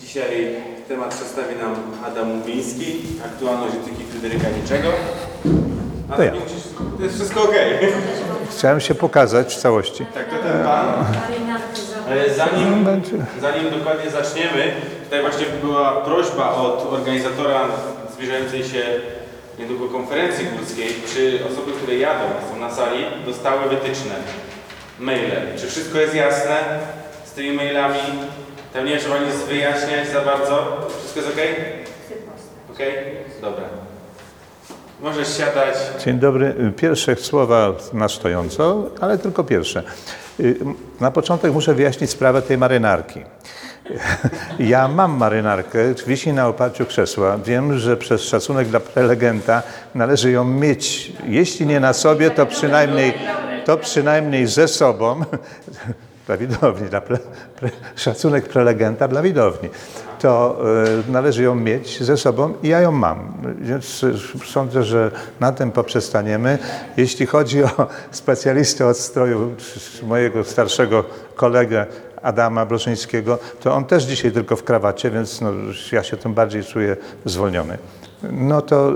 Dzisiaj temat przedstawi nam Adam Mumiński, aktualność etyki Fryderyka Niczego. A To ja. to jest wszystko okej. Chciałem się pokazać w całości. Tak, to ten pan. E, Zanim, Będzie. zanim dokładnie zaczniemy, tutaj właśnie była prośba od organizatora zbliżającej się niedługo konferencji górskiej, czy osoby, które jadą, są na sali, dostały wytyczne, maile. Czy wszystko jest jasne z tymi mailami? Tam nie trzeba nic wyjaśniać za bardzo. Wszystko jest ok? Ok? Dobra. Możesz siadać. Dzień dobry. Pierwsze słowa na stojąco, ale tylko pierwsze. Y, Na początek muszę wyjaśnić sprawę tej marynarki. Ja mam marynarkę, wisi na oparciu krzesła. Wiem, że przez szacunek dla prelegenta należy ją mieć, jeśli nie na sobie, to przynajmniej, to przynajmniej ze sobą. Dla widowni, dla pre, pre, szacunek prelegenta dla widowni. To e, należy ją mieć ze sobą i ja ją mam. Więc e, sądzę, że na tym poprzestaniemy. Jeśli chodzi o specjalistę od stroju, mojego starszego kolegę Adama Broszyńskiego, to on też dzisiaj tylko w krawacie, więc no, ja się tym bardziej czuję zwolniony. No to,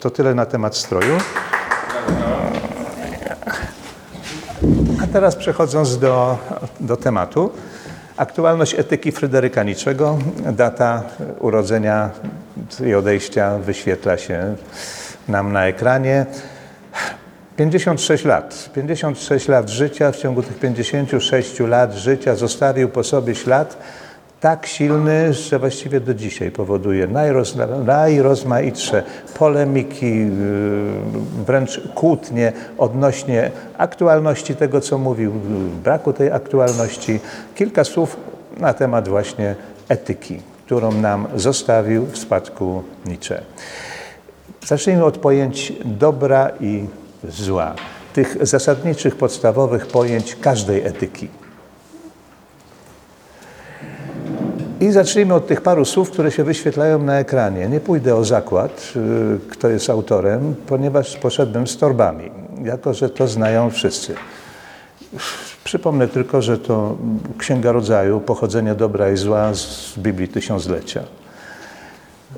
to tyle na temat stroju. Teraz przechodząc do, do tematu. Aktualność etyki Fryderyka Niczego, data urodzenia i odejścia wyświetla się nam na ekranie. 56 lat. 56 lat życia. W ciągu tych 56 lat życia zostawił po sobie ślad tak silny, że właściwie do dzisiaj powoduje najroz, najrozmaitsze polemiki, yy, wręcz kłótnie odnośnie aktualności tego, co mówił, braku tej aktualności. Kilka słów na temat właśnie etyki, którą nam zostawił w spadku Nietzsche. Zacznijmy od pojęć dobra i zła, tych zasadniczych, podstawowych pojęć każdej etyki. I zacznijmy od tych paru słów, które się wyświetlają na ekranie. Nie pójdę o zakład, y, kto jest autorem, ponieważ poszedłem z torbami, jako że to znają wszyscy. Przypomnę tylko, że to Księga Rodzaju, pochodzenie dobra i zła z Biblii Tysiąclecia.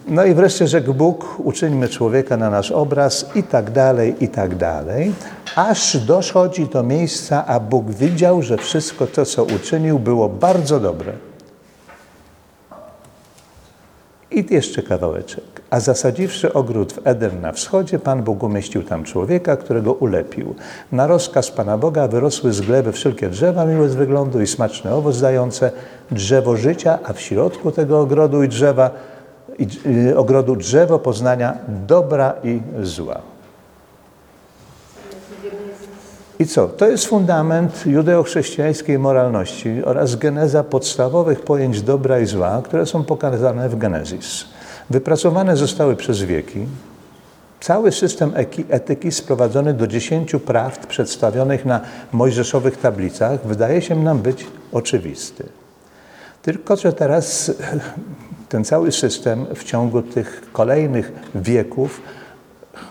No i wreszcie rzekł Bóg, uczyńmy człowieka na nasz obraz i tak dalej, i tak dalej, aż dochodzi do miejsca, a Bóg widział, że wszystko to, co uczynił, było bardzo dobre. I jeszcze kawałeczek. A zasadziwszy ogród w Eden na wschodzie, Pan Bóg umieścił tam człowieka, którego ulepił. Na rozkaz Pana Boga wyrosły z gleby wszelkie drzewa miłe z wyglądu i smaczny owoc dające, drzewo życia, a w środku tego ogrodu i drzewa, i, y, ogrodu drzewo poznania dobra i zła. I co? To jest fundament judeo-chrześcijańskiej moralności oraz geneza podstawowych pojęć dobra i zła, które są pokazane w Genezis. Wypracowane zostały przez wieki. Cały system etyki sprowadzony do dziesięciu prawd przedstawionych na mojżeszowych tablicach wydaje się nam być oczywisty. Tylko, że teraz ten cały system w ciągu tych kolejnych wieków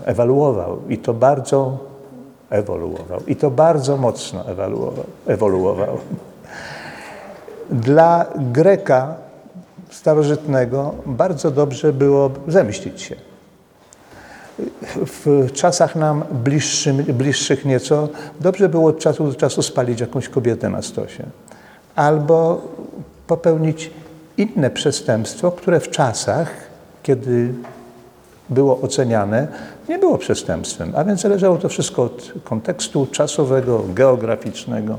ewoluował i to bardzo ewoluował. I to bardzo mocno ewoluował. ewoluował. Dla Greka starożytnego bardzo dobrze było zemścić się. W czasach nam bliższym, bliższych nieco dobrze było od czasu do czasu spalić jakąś kobietę na stosie. Albo popełnić inne przestępstwo, które w czasach, kiedy było oceniane, nie było przestępstwem, a więc zależało to wszystko od kontekstu czasowego, geograficznego.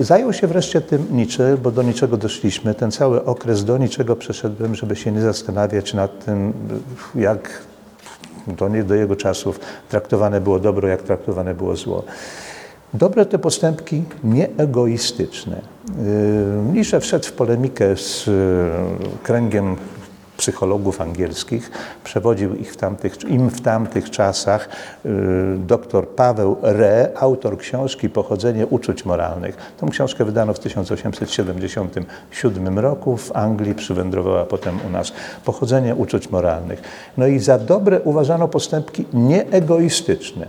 Zajął się wreszcie tym Nietzsche, bo do niczego doszliśmy. Ten cały okres do niczego przeszedłem, żeby się nie zastanawiać nad tym, jak do, nie, do jego czasów traktowane było dobro, jak traktowane było zło. Dobre te postępki nieegoistyczne. Yy, Nietzsche wszedł w polemikę z yy, kręgiem psychologów angielskich, przewodził ich w tamtych, im w tamtych czasach yy, dr Paweł Re, autor książki Pochodzenie uczuć moralnych. Tą książkę wydano w 1877 roku w Anglii, przywędrowała potem u nas. Pochodzenie uczuć moralnych. No i za dobre uważano postępki nieegoistyczne.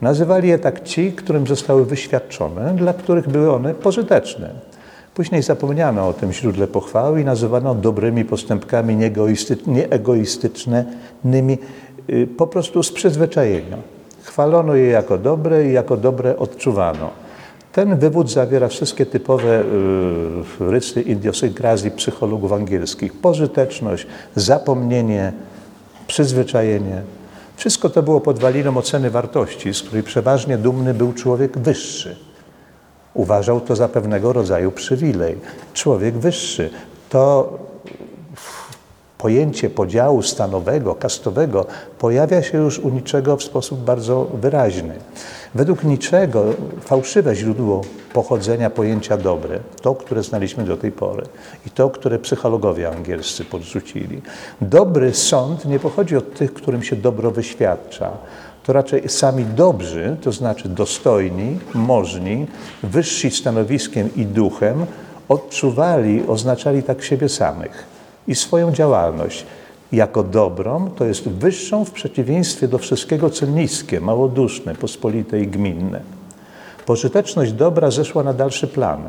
Nazywali je tak ci, którym zostały wyświadczone, dla których były one pożyteczne. Później zapomniano o tym źródle pochwały i nazywano dobrymi postępkami nieegoisty, nieegoistycznymi y, po prostu z przyzwyczajenia. Chwalono je jako dobre i jako dobre odczuwano. Ten wywód zawiera wszystkie typowe y, rysy idiosynkrazji psychologów angielskich. Pożyteczność, zapomnienie, przyzwyczajenie. Wszystko to było podwaliną oceny wartości, z której przeważnie dumny był człowiek wyższy. Uważał to za pewnego rodzaju przywilej. Człowiek wyższy to pojęcie podziału stanowego, kastowego pojawia się już u niczego w sposób bardzo wyraźny. Według niczego fałszywe źródło pochodzenia pojęcia dobre, to, które znaliśmy do tej pory i to, które psychologowie angielscy podrzucili. Dobry sąd nie pochodzi od tych, którym się dobro wyświadcza. To raczej sami dobrzy, to znaczy dostojni, możni, wyżsi stanowiskiem i duchem, odczuwali, oznaczali tak siebie samych i swoją działalność jako dobrą, to jest wyższą w przeciwieństwie do wszystkiego, co niskie, małoduszne, pospolite i gminne. Pożyteczność dobra zeszła na dalszy plan.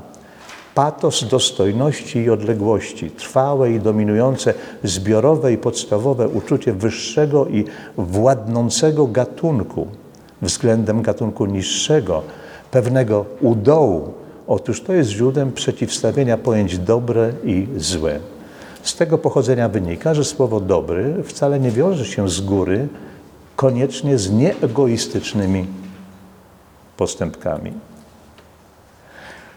Patos dostojności i odległości, trwałe i dominujące, zbiorowe i podstawowe uczucie wyższego i władnącego gatunku względem gatunku niższego, pewnego udołu. Otóż to jest źródłem przeciwstawienia pojęć dobre i złe. Z tego pochodzenia wynika, że słowo dobry wcale nie wiąże się z góry koniecznie z nieegoistycznymi postępkami.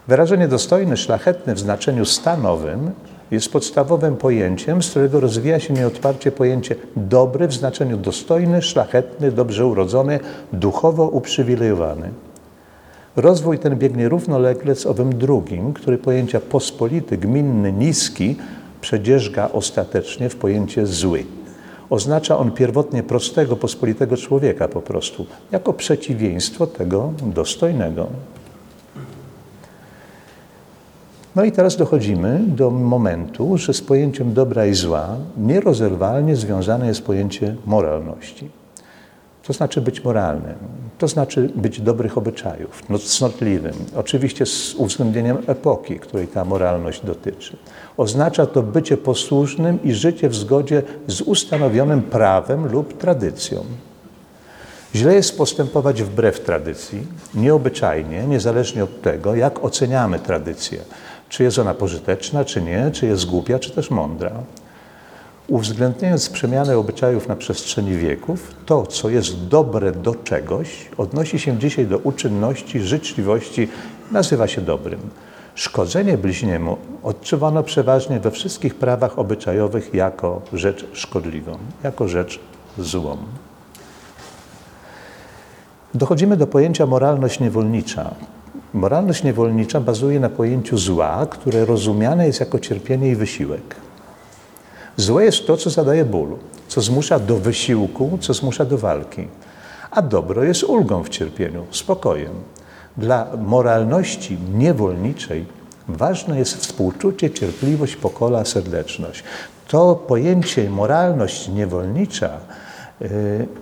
Wyrażenie dostojny, szlachetny w znaczeniu stanowym jest podstawowym pojęciem, z którego rozwija się nieodparcie pojęcie dobry w znaczeniu dostojny, szlachetny, dobrze urodzony, duchowo uprzywilejowany. Rozwój ten biegnie równolegle z owym drugim, który pojęcia pospolity, gminny, niski przedzierzga ostatecznie w pojęcie zły. Oznacza on pierwotnie prostego, pospolitego człowieka po prostu, jako przeciwieństwo tego dostojnego. No i teraz dochodzimy do momentu, że z pojęciem dobra i zła nierozerwalnie związane jest pojęcie moralności. To znaczy być moralnym, to znaczy być dobrych obyczajów, no, cnotliwym, oczywiście z uwzględnieniem epoki, której ta moralność dotyczy. Oznacza to bycie posłusznym i życie w zgodzie z ustanowionym prawem lub tradycją. Źle jest postępować wbrew tradycji, nieobyczajnie, niezależnie od tego, jak oceniamy tradycję. Czy jest ona pożyteczna, czy nie, czy jest głupia, czy też mądra. Uwzględniając przemianę obyczajów na przestrzeni wieków, to, co jest dobre do czegoś, odnosi się dzisiaj do uczynności, życzliwości, nazywa się dobrym. Szkodzenie bliźniemu odczuwano przeważnie we wszystkich prawach obyczajowych jako rzecz szkodliwą, jako rzecz złą. Dochodzimy do pojęcia moralność niewolnicza. Moralność niewolnicza bazuje na pojęciu zła, które rozumiane jest jako cierpienie i wysiłek. Złe jest to, co zadaje ból, co zmusza do wysiłku, co zmusza do walki. A dobro jest ulgą w cierpieniu, spokojem. Dla moralności niewolniczej ważne jest współczucie, cierpliwość, pokola, serdeczność. To pojęcie moralność niewolnicza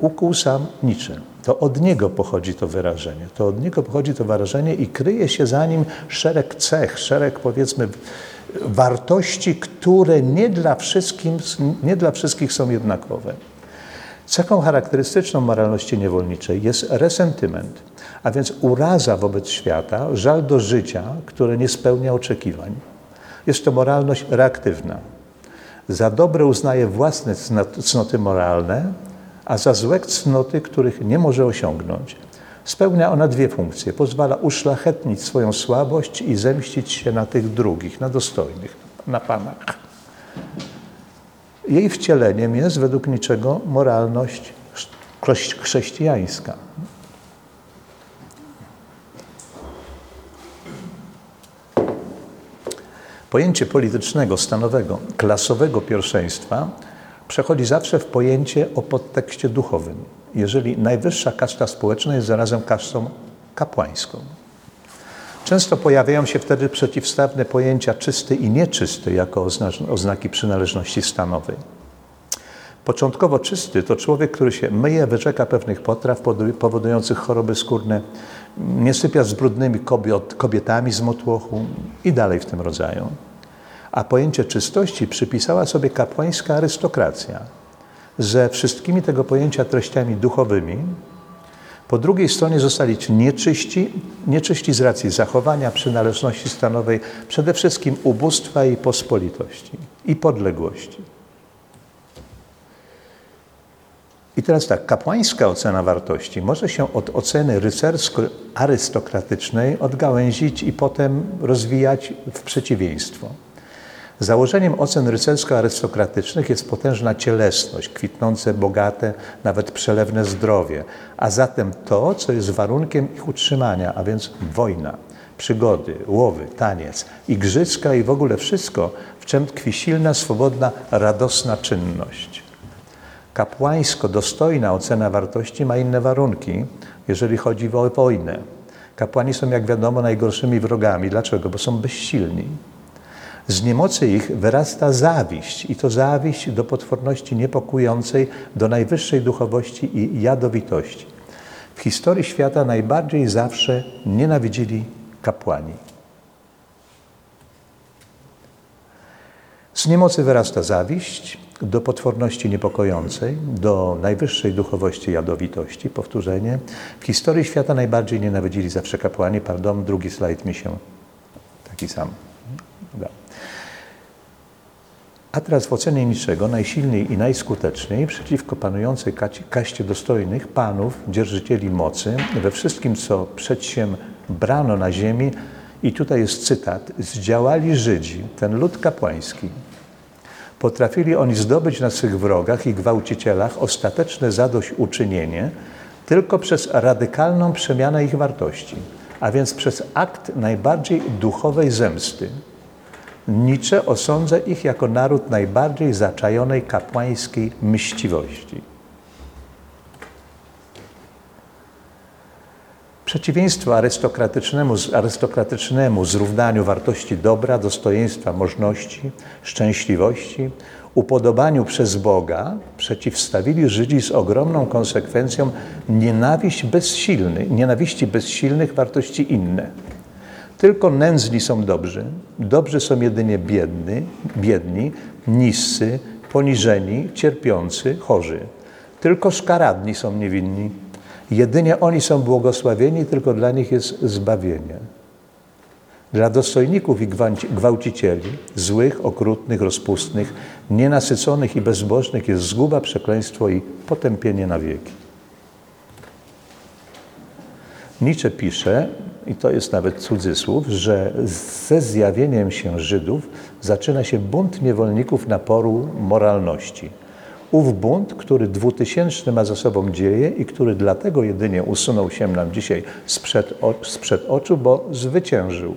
ukuł sam Nietzsche. To od niego pochodzi to wyrażenie. To od niego pochodzi to wyrażenie i kryje się za nim szereg cech, szereg powiedzmy wartości, które nie dla, wszystkim, nie dla wszystkich są jednakowe. Cechą charakterystyczną moralności niewolniczej jest resentyment, a więc uraza wobec świata, żal do życia, które nie spełnia oczekiwań. Jest to moralność reaktywna. Za dobre uznaje własne cnoty moralne, a za złe cnoty, których nie może osiągnąć. Spełnia ona dwie funkcje. Pozwala uszlachetnić swoją słabość i zemścić się na tych drugich, na dostojnych, na panach. Jej wcieleniem jest według niczego moralność chrześcijańska. Pojęcie politycznego, stanowego, klasowego pierwszeństwa przechodzi zawsze w pojęcie o podtekście duchowym jeżeli najwyższa kasta społeczna jest zarazem kastą kapłańską. Często pojawiają się wtedy przeciwstawne pojęcia czysty i nieczysty jako oznaki przynależności stanowej. Początkowo czysty to człowiek, który się myje, wyrzeka pewnych potraw powodu- powodujących choroby skórne, nie sypia z brudnymi kobiet, kobietami z motłochu i dalej w tym rodzaju. A pojęcie czystości przypisała sobie kapłańska arystokracja ze wszystkimi tego pojęcia treściami duchowymi. Po drugiej stronie zostali ci nieczyści, nieczyści z racji zachowania przynależności stanowej, przede wszystkim ubóstwa i pospolitości i podległości. I teraz tak, kapłańska ocena wartości może się od oceny rycersko-arystokratycznej odgałęzić i potem rozwijać w przeciwieństwo. Założeniem ocen rycersko-arystokratycznych jest potężna cielesność, kwitnące, bogate, nawet przelewne zdrowie, a zatem to, co jest warunkiem ich utrzymania, a więc wojna, przygody, łowy, taniec, igrzyska i w ogóle wszystko, w czym tkwi silna, swobodna, radosna czynność. Kapłańsko dostojna ocena wartości ma inne warunki, jeżeli chodzi o wojnę. Kapłani są, jak wiadomo, najgorszymi wrogami. Dlaczego? Bo są bezsilni. Z niemocy ich wyrasta zawiść i to zawiść do potworności niepokującej, do najwyższej duchowości i jadowitości. W historii świata najbardziej zawsze nienawidzili kapłani. Z niemocy wyrasta zawiść do potworności niepokojącej, do najwyższej duchowości jadowitości. Powtórzenie. W historii świata najbardziej nienawidzili zawsze kapłani. Pardon, drugi slajd mi się taki sam da. A teraz w ocenie niczego najsilniej i najskuteczniej przeciwko panującej kaście dostojnych panów, dzierżycieli mocy, we wszystkim, co przedsiem brano na ziemi, i tutaj jest cytat, zdziałali Żydzi, ten lud kapłański. Potrafili oni zdobyć na swych wrogach i gwałcicielach ostateczne zadośćuczynienie tylko przez radykalną przemianę ich wartości, a więc przez akt najbardziej duchowej zemsty. Nietzsche osądza ich jako naród najbardziej zaczajonej kapłańskiej mściwości. Przeciwieństwo arystokratycznemu, arystokratycznemu zrównaniu wartości dobra, dostojeństwa, możności, szczęśliwości, upodobaniu przez Boga przeciwstawili Żydzi z ogromną konsekwencją nienawiść bezsilny, nienawiści bezsilnych wartości inne. Tylko nędzni są dobrzy, dobrzy są jedynie biedni, biedni, niscy, poniżeni, cierpiący, chorzy. Tylko szkaradni są niewinni. Jedynie oni są błogosławieni, tylko dla nich jest zbawienie. Dla dostojników i gwałci- gwałcicieli, złych, okrutnych, rozpustnych, nienasyconych i bezbożnych jest zguba, przekleństwo i potępienie na wieki. Nietzsche pisze, i to jest nawet cudzysłów, że ze zjawieniem się Żydów zaczyna się bunt niewolników naporu moralności. Ów bunt, który dwutysięczny ma za sobą dzieje i który dlatego jedynie usunął się nam dzisiaj sprzed, o- sprzed oczu, bo zwyciężył.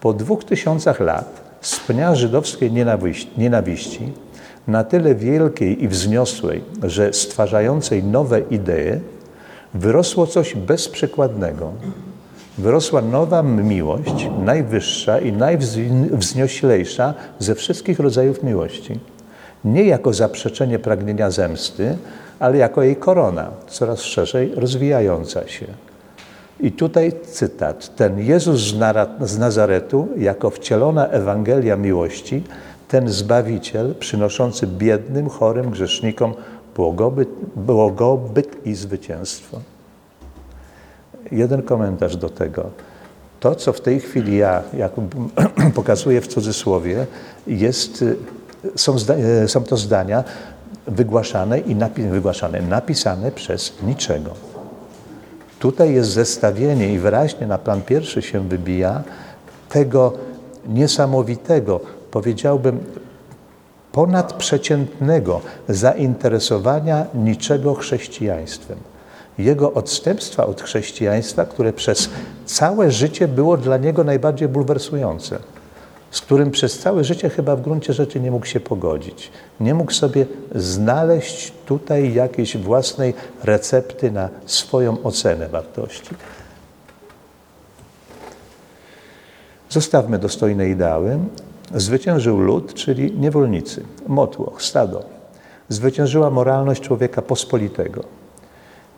Po dwóch tysiącach lat z pnia żydowskiej nienawiści, nienawiści na tyle wielkiej i wzniosłej, że stwarzającej nowe idee, wyrosło coś bezprzykładnego. Wyrosła nowa miłość, najwyższa i najwznioślejsza ze wszystkich rodzajów miłości. Nie jako zaprzeczenie pragnienia zemsty, ale jako jej korona, coraz szerzej rozwijająca się. I tutaj cytat. Ten Jezus z Nazaretu, jako wcielona Ewangelia miłości, ten Zbawiciel, przynoszący biednym, chorym grzesznikom błogobyt, błogobyt i zwycięstwo. Jeden komentarz do tego. To, co w tej chwili ja jak pokazuję w cudzysłowie, jest, y, są, y, są to zdania wygłaszane i napi, wygłaszane, napisane przez niczego. Tutaj jest zestawienie i wyraźnie na plan pierwszy się wybija tego niesamowitego, powiedziałbym, ponadprzeciętnego zainteresowania niczego chrześcijaństwem. Jego odstępstwa od chrześcijaństwa, które przez całe życie było dla niego najbardziej bulwersujące, z którym przez całe życie chyba w gruncie rzeczy nie mógł się pogodzić. Nie mógł sobie znaleźć tutaj jakiejś własnej recepty na swoją ocenę wartości. Zostawmy dostojne ideały. Zwyciężył lud, czyli niewolnicy, motłoch, stado. zwyciężyła moralność człowieka pospolitego.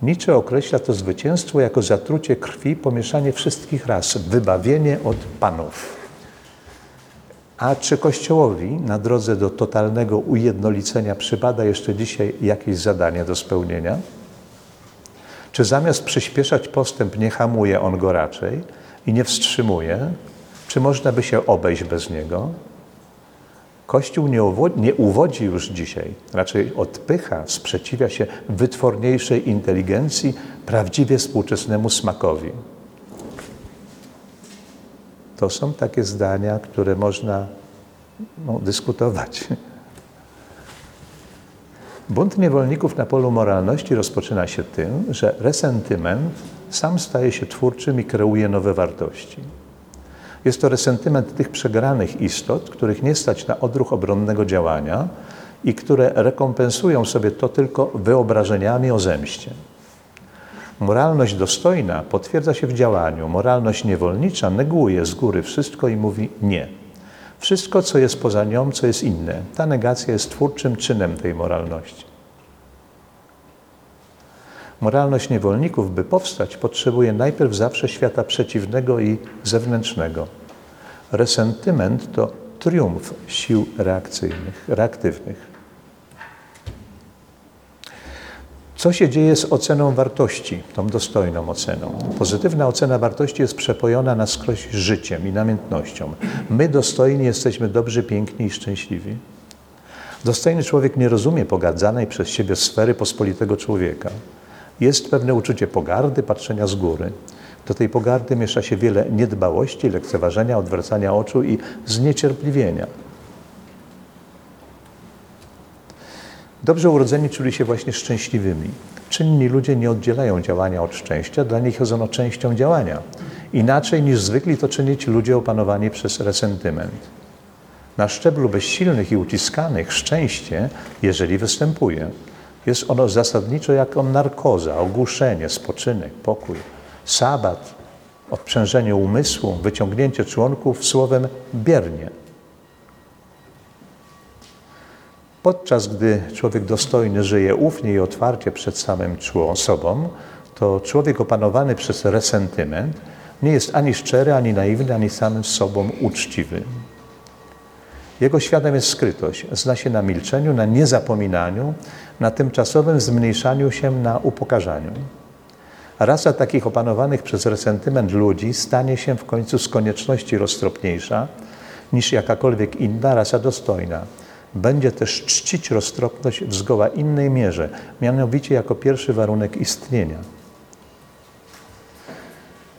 Nietzsche określa to zwycięstwo jako zatrucie krwi, pomieszanie wszystkich ras, wybawienie od panów. A czy Kościołowi na drodze do totalnego ujednolicenia przypada jeszcze dzisiaj jakieś zadanie do spełnienia? Czy zamiast przyspieszać postęp nie hamuje on go raczej i nie wstrzymuje? Czy można by się obejść bez niego? Kościół nie, uwo- nie uwodzi już dzisiaj, raczej odpycha, sprzeciwia się wytworniejszej inteligencji, prawdziwie współczesnemu smakowi. To są takie zdania, które można no, dyskutować. Bunt niewolników na polu moralności rozpoczyna się tym, że resentyment sam staje się twórczym i kreuje nowe wartości. Jest to resentyment tych przegranych istot, których nie stać na odruch obronnego działania i które rekompensują sobie to tylko wyobrażeniami o zemście. Moralność dostojna potwierdza się w działaniu, moralność niewolnicza neguje z góry wszystko i mówi nie. Wszystko, co jest poza nią, co jest inne. Ta negacja jest twórczym czynem tej moralności. Moralność niewolników, by powstać, potrzebuje najpierw zawsze świata przeciwnego i zewnętrznego. Resentyment to triumf sił reakcyjnych, reaktywnych. Co się dzieje z oceną wartości, tą dostojną oceną? Pozytywna ocena wartości jest przepojona na skroś życiem i namiętnością. My dostojni jesteśmy dobrzy, piękni i szczęśliwi. Dostojny człowiek nie rozumie pogadzanej przez siebie sfery pospolitego człowieka. Jest pewne uczucie pogardy, patrzenia z góry. Do tej pogardy miesza się wiele niedbałości, lekceważenia, odwracania oczu i zniecierpliwienia. Dobrze urodzeni czuli się właśnie szczęśliwymi. Czynni ludzie nie oddzielają działania od szczęścia, dla nich jest ono częścią działania. Inaczej niż zwykli to czynić ludzie opanowani przez resentyment. Na szczeblu bezsilnych i uciskanych szczęście, jeżeli występuje, jest ono zasadniczo jako narkoza, ogłuszenie, spoczynek, pokój, sabat, odprzężenie umysłu, wyciągnięcie członków słowem biernie. Podczas gdy człowiek dostojny żyje ufnie i otwarcie przed samym sobą, to człowiek opanowany przez resentyment nie jest ani szczery, ani naiwny, ani samym sobą uczciwy. Jego światem jest skrytość. Zna się na milczeniu, na niezapominaniu, na tymczasowym zmniejszaniu się, na upokarzaniu. Rasa takich opanowanych przez resentyment ludzi stanie się w końcu z konieczności roztropniejsza niż jakakolwiek inna rasa dostojna. Będzie też czcić roztropność w zgoła innej mierze, mianowicie jako pierwszy warunek istnienia.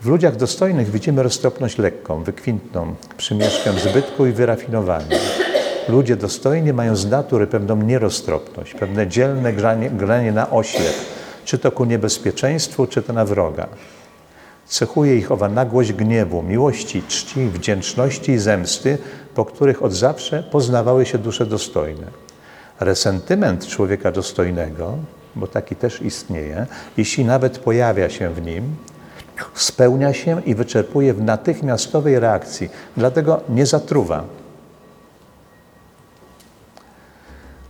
W ludziach dostojnych widzimy roztropność lekką, wykwintną, przymieszkiem zbytku i wyrafinowania. Ludzie dostojni mają z natury pewną nieroztropność, pewne dzielne granie, granie na oślep, czy to ku niebezpieczeństwu, czy to na wroga. Cechuje ich owa nagłość gniewu, miłości, czci, wdzięczności i zemsty, po których od zawsze poznawały się dusze dostojne. Resentyment człowieka dostojnego, bo taki też istnieje, jeśli nawet pojawia się w nim, spełnia się i wyczerpuje w natychmiastowej reakcji, dlatego nie zatruwa.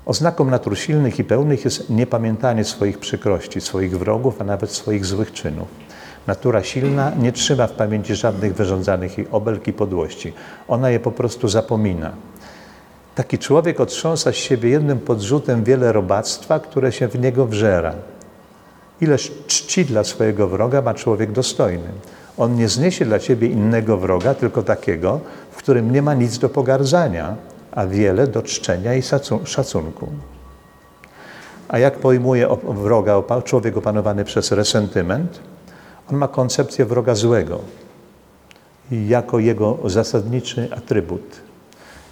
Oznaką natur silnych i pełnych jest niepamiętanie swoich przykrości, swoich wrogów, a nawet swoich złych czynów. Natura silna nie trzyma w pamięci żadnych wyrządzanych jej obelg i podłości. Ona je po prostu zapomina. Taki człowiek otrząsa z siebie jednym podrzutem wiele robactwa, które się w niego wżera. Ileż czci dla swojego wroga ma człowiek dostojny. On nie zniesie dla ciebie innego wroga, tylko takiego, w którym nie ma nic do pogardzania, a wiele do czczenia i szacu- szacunku. A jak pojmuje wroga człowiek opanowany przez resentyment? On ma koncepcję wroga złego jako jego zasadniczy atrybut.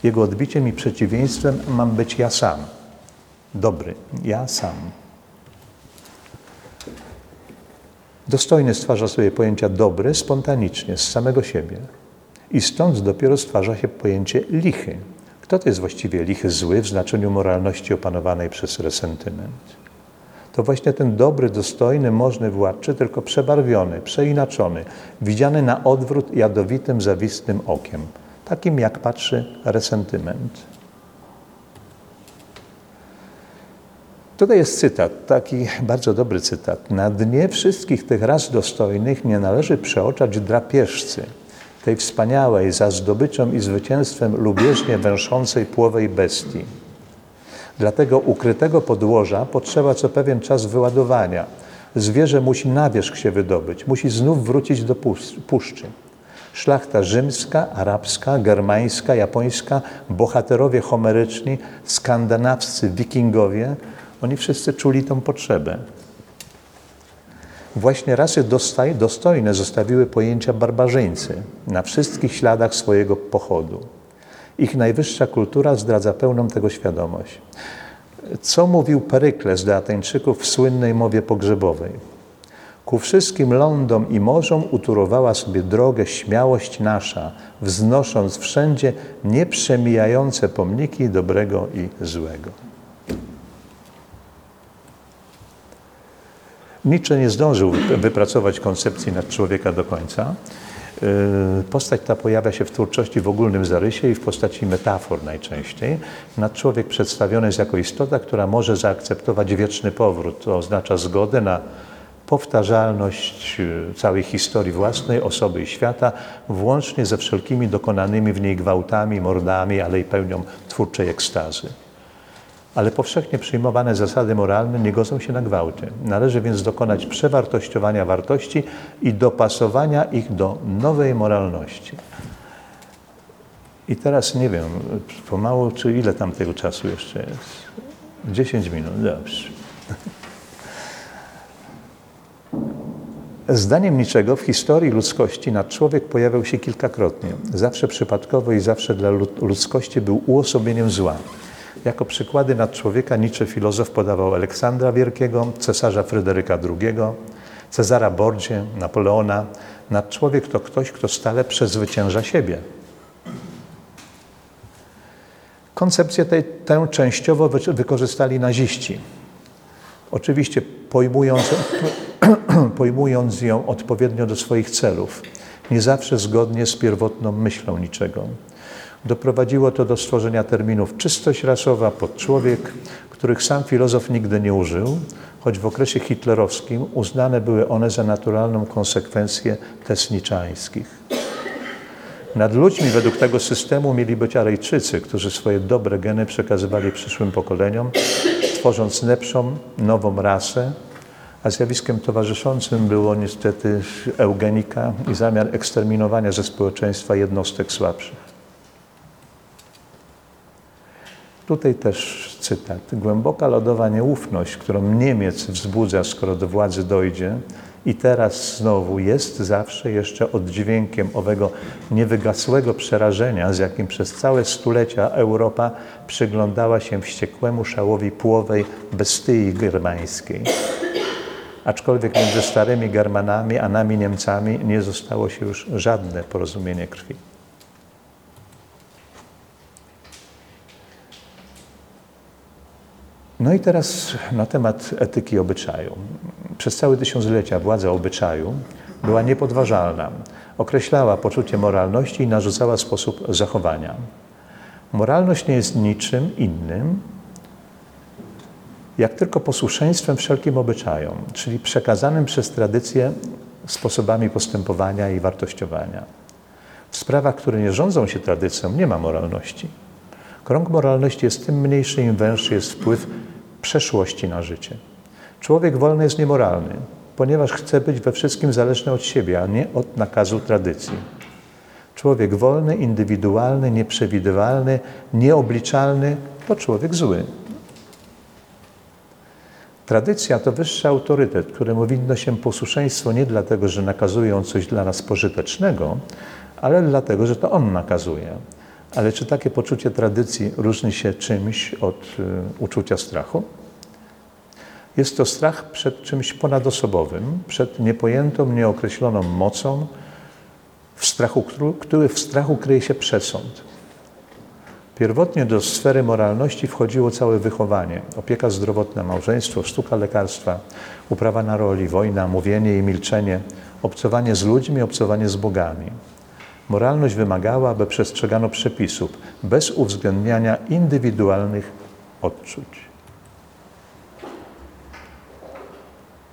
Jego odbiciem i przeciwieństwem mam być ja sam. Dobry, ja sam. Dostojny stwarza sobie pojęcia dobre spontanicznie, z samego siebie. I stąd dopiero stwarza się pojęcie lichy. Kto to jest właściwie lichy zły w znaczeniu moralności opanowanej przez resentyment? To właśnie ten dobry, dostojny, możny władczy, tylko przebarwiony, przeinaczony, widziany na odwrót jadowitym, zawistnym okiem, takim jak patrzy resentyment. Tutaj jest cytat, taki bardzo dobry cytat. Na dnie wszystkich tych ras dostojnych nie należy przeoczać drapieżcy, tej wspaniałej za zdobyczą i zwycięstwem lubieżnie węszącej płowej bestii. Dlatego ukrytego podłoża potrzeba co pewien czas wyładowania. Zwierzę musi na wierzch się wydobyć, musi znów wrócić do pus- puszczy. Szlachta rzymska, arabska, germańska, japońska, bohaterowie homeryczni, skandynawscy, wikingowie, oni wszyscy czuli tą potrzebę. Właśnie rasy dostojne zostawiły pojęcia barbarzyńcy na wszystkich śladach swojego pochodu. Ich najwyższa kultura zdradza pełną tego świadomość. Co mówił Perykles do Ateńczyków w słynnej mowie pogrzebowej? Ku wszystkim lądom i morzom uturowała sobie drogę śmiałość nasza, wznosząc wszędzie nieprzemijające pomniki dobrego i złego. Nietzsche nie zdążył wypracować koncepcji nad człowieka do końca. Yy, Postać ta pojawia się w twórczości w ogólnym zarysie i w postaci metafor najczęściej. Nad człowiek przedstawiony jest jako istota, która może zaakceptować wieczny powrót. To oznacza zgodę na powtarzalność yy, całej historii własnej, osoby i świata, włącznie ze wszelkimi dokonanymi w niej gwałtami, mordami, ale i pełnią twórczej ekstazy. Ale powszechnie przyjmowane zasady moralne nie godzą się na gwałty. Należy więc dokonać przewartościowania wartości i dopasowania ich do nowej moralności. I teraz nie wiem, pomału, czy ile tam tego czasu jeszcze jest? 10 minut, dobrze. Zdaniem niczego w historii ludzkości nadczłowiek pojawiał się kilkakrotnie. Zawsze przypadkowo i zawsze dla lud- ludzkości był uosobieniem zła. Jako przykłady nadczłowieka Nietzsche filozof podawał Aleksandra Wielkiego, cesarza Fryderyka II, Cezara Borgie, Napoleona. Nadczłowiek to ktoś, kto stale przezwycięża siebie. Koncepcję tej, tę częściowo wy- wykorzystali naziści. Oczywiście pojmując, pojmując ją odpowiednio do swoich celów, nie zawsze zgodnie z pierwotną myślą niczego. Doprowadziło to do stworzenia terminów czystość rasowa, podczłowiek, których sam filozof nigdy nie użył, choć w okresie hitlerowskim uznane były one za naturalną konsekwencję test niczańskich. Nad ludźmi według tego systemu mieli być Arejczycy, którzy swoje dobre geny przekazywali przyszłym pokoleniom, tworząc lepszą, nową rasę, a zjawiskiem towarzyszącym było niestety eugenika i zamiar eksterminowania ze społeczeństwa jednostek słabszych. Tutaj też cytat. Głęboka lodowa nieufność, którą Niemiec wzbudza, skoro do władzy dojdzie, i teraz znowu jest zawsze jeszcze oddźwiękiem owego niewygasłego przerażenia, z jakim przez całe stulecia Europa przyglądała się wściekłemu szałowi płowej bestyi germańskiej. Aczkolwiek między starymi Germanami a nami Niemcami nie zostało się już żadne porozumienie krwi. No i teraz na temat etyki obyczaju. Przez całe tysiąclecia władza obyczaju była niepodważalna. Określała poczucie moralności i narzucała sposób zachowania. Moralność nie jest niczym innym, jak tylko posłuszeństwem wszelkim obyczajom, czyli przekazanym przez tradycję sposobami postępowania i wartościowania. W sprawach, które nie rządzą się tradycją, nie ma moralności. Krąg moralności jest tym mniejszy, im węższy jest wpływ przeszłości na życie. Człowiek wolny jest niemoralny, ponieważ chce być we wszystkim zależny od siebie, a nie od nakazu tradycji. Człowiek wolny, indywidualny, nieprzewidywalny, nieobliczalny to człowiek zły. Tradycja to wyższy autorytet, któremu winno się posłuszeństwo nie dlatego, że nakazuje on coś dla nas pożytecznego, ale dlatego, że to on nakazuje. Ale czy takie poczucie tradycji różni się czymś od y, uczucia strachu? Jest to strach przed czymś ponadosobowym, przed niepojętą, nieokreśloną mocą, w strachu, któ- który w strachu kryje się przesąd. Pierwotnie do sfery moralności wchodziło całe wychowanie, opieka zdrowotna, małżeństwo, sztuka lekarstwa, uprawa na roli, wojna, mówienie i milczenie, obcowanie z ludźmi, obcowanie z bogami. Moralność wymagała, aby przestrzegano przepisów, bez uwzględniania indywidualnych odczuć.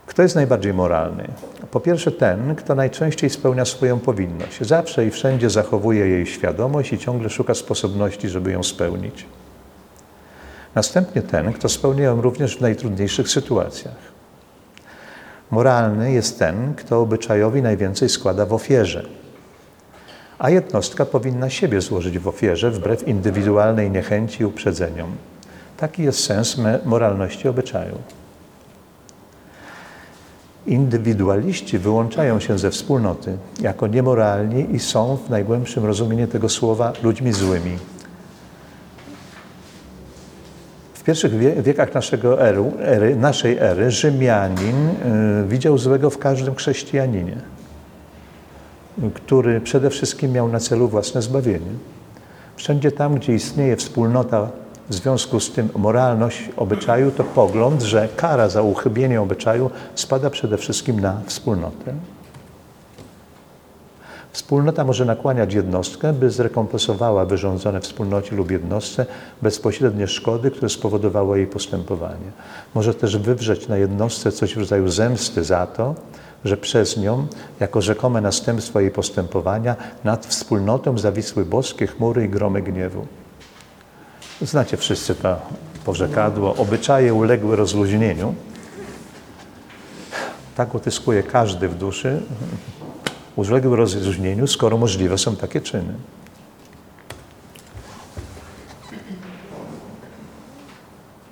Kto jest najbardziej moralny? Po pierwsze ten, kto najczęściej spełnia swoją powinność. Zawsze i wszędzie zachowuje jej świadomość i ciągle szuka sposobności, żeby ją spełnić. Następnie ten, kto spełnia ją również w najtrudniejszych sytuacjach. Moralny jest ten, kto obyczajowi najwięcej składa w ofierze. A jednostka powinna siebie złożyć w ofierze wbrew indywidualnej niechęci i uprzedzeniom. Taki jest sens moralności obyczaju. Indywidualiści wyłączają się ze wspólnoty jako niemoralni i są w najgłębszym rozumieniu tego słowa ludźmi złymi. W pierwszych wie- wiekach naszego ery, naszej ery Rzymianin y, widział złego w każdym chrześcijaninie, który przede wszystkim miał na celu własne zbawienie. Wszędzie tam, gdzie istnieje wspólnota, w związku z tym moralność obyczaju, to pogląd, że kara za uchybienie obyczaju spada przede wszystkim na wspólnotę. Wspólnota może nakłaniać jednostkę, by zrekompensowała wyrządzone wspólnocie lub jednostce bezpośrednie szkody, które spowodowało jej postępowanie. Może też wywrzeć na jednostce coś w rodzaju zemsty za to, że przez nią, jako rzekome następstwo jej postępowania, nad wspólnotą zawisły boskie chmury i gromy gniewu. Znacie wszyscy to porzekadło. Obyczaje uległy rozluźnieniu. Tak utyskuje każdy w duszy. Uległy rozluźnieniu, skoro możliwe są takie czyny.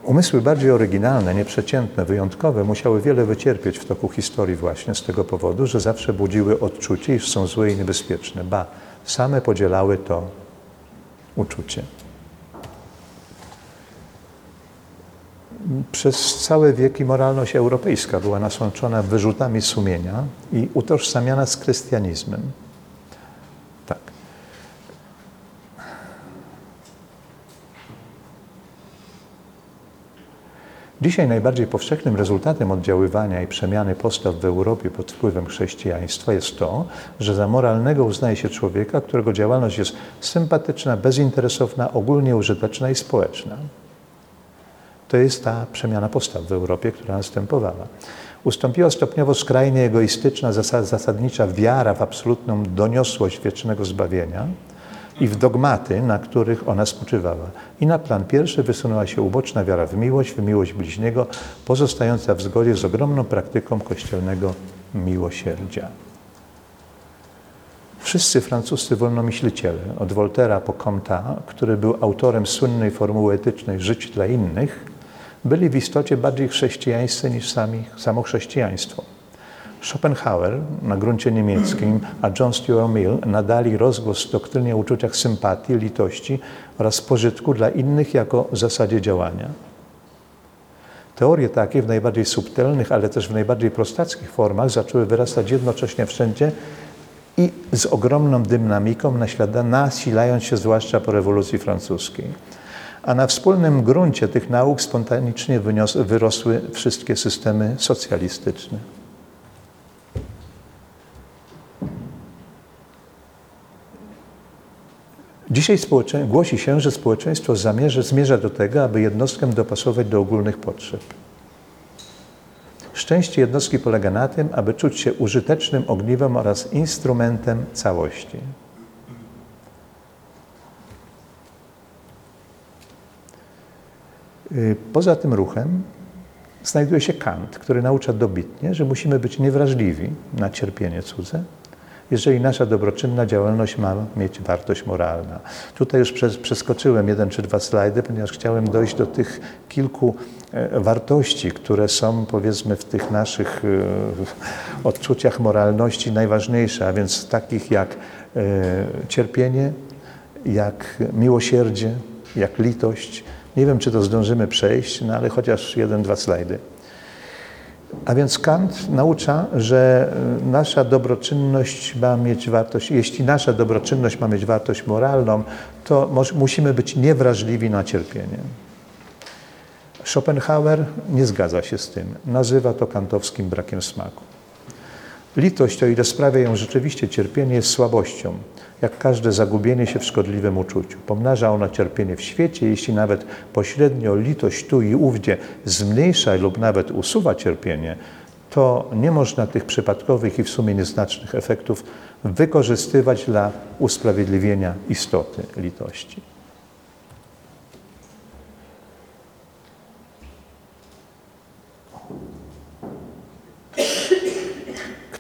Umysły bardziej oryginalne, nieprzeciętne, wyjątkowe musiały wiele wycierpieć w toku historii właśnie z tego powodu, że zawsze budziły odczucie, iż są złe i niebezpieczne. Ba, same podzielały to uczucie. Przez całe wieki moralność europejska była nasączona wyrzutami sumienia i utożsamiana z chrystianizmem. Dzisiaj najbardziej powszechnym rezultatem oddziaływania i przemiany postaw w Europie pod wpływem chrześcijaństwa jest to, że za moralnego uznaje się człowieka, którego działalność jest sympatyczna, bezinteresowna, ogólnie użyteczna i społeczna. To jest ta przemiana postaw w Europie, która następowała. Ustąpiła stopniowo skrajnie egoistyczna, zasad, zasadnicza wiara w absolutną doniosłość wiecznego zbawienia i w dogmaty, na których ona spoczywała. I na plan pierwszy wysunęła się uboczna wiara w miłość, w miłość bliźniego, pozostająca w zgodzie z ogromną praktyką kościelnego miłosierdzia. Wszyscy francuscy wolnomyśliciele, od Voltera po Comta, który był autorem słynnej formuły etycznej Żyć dla innych, byli w istocie bardziej chrześcijańscy niż sami, samo chrześcijaństwo. Schopenhauer na gruncie niemieckim, a John Stuart Mill nadali rozgłos doktrynie o uczuciach sympatii, litości oraz pożytku dla innych jako zasadzie działania. Teorie takie w najbardziej subtelnych, ale też w najbardziej prostackich formach zaczęły wyrastać jednocześnie wszędzie i z ogromną dynamiką nasilając się zwłaszcza po rewolucji francuskiej. A na wspólnym gruncie tych nauk spontanicznie wyrosły wszystkie systemy socjalistyczne. Dzisiaj głosi się, że społeczeństwo zamierza, zmierza do tego, aby jednostkę dopasować do ogólnych potrzeb. Szczęście jednostki polega na tym, aby czuć się użytecznym ogniwem oraz instrumentem całości. Y, Poza tym ruchem znajduje się Kant, który naucza dobitnie, że musimy być niewrażliwi na cierpienie cudze, jeżeli nasza dobroczynna działalność ma mieć wartość moralna. Tutaj już przeskoczyłem jeden czy dwa slajdy, ponieważ chciałem dojść do tych kilku e, wartości, które są powiedzmy w tych naszych e, odczuciach moralności najważniejsze, a więc takich jak e, cierpienie, jak miłosierdzie, jak litość. Nie wiem, czy to zdążymy przejść, no ale chociaż jeden, dwa slajdy. A więc Kant naucza, że y, nasza dobroczynność ma mieć wartość, jeśli nasza dobroczynność ma mieć wartość moralną, to musimy być niewrażliwi na cierpienie. Schopenhauer nie zgadza się z tym. Nazywa to kantowskim brakiem smaku. Litość, o ile sprawia ją rzeczywiście cierpienie, jest słabością, jak każde zagubienie się w szkodliwym uczuciu. Pomnaża ona cierpienie w świecie, jeśli nawet pośrednio litość tu i ówdzie zmniejsza lub nawet usuwa cierpienie, to nie można tych przypadkowych i w sumie nieznacznych efektów wykorzystywać dla usprawiedliwienia istoty litości.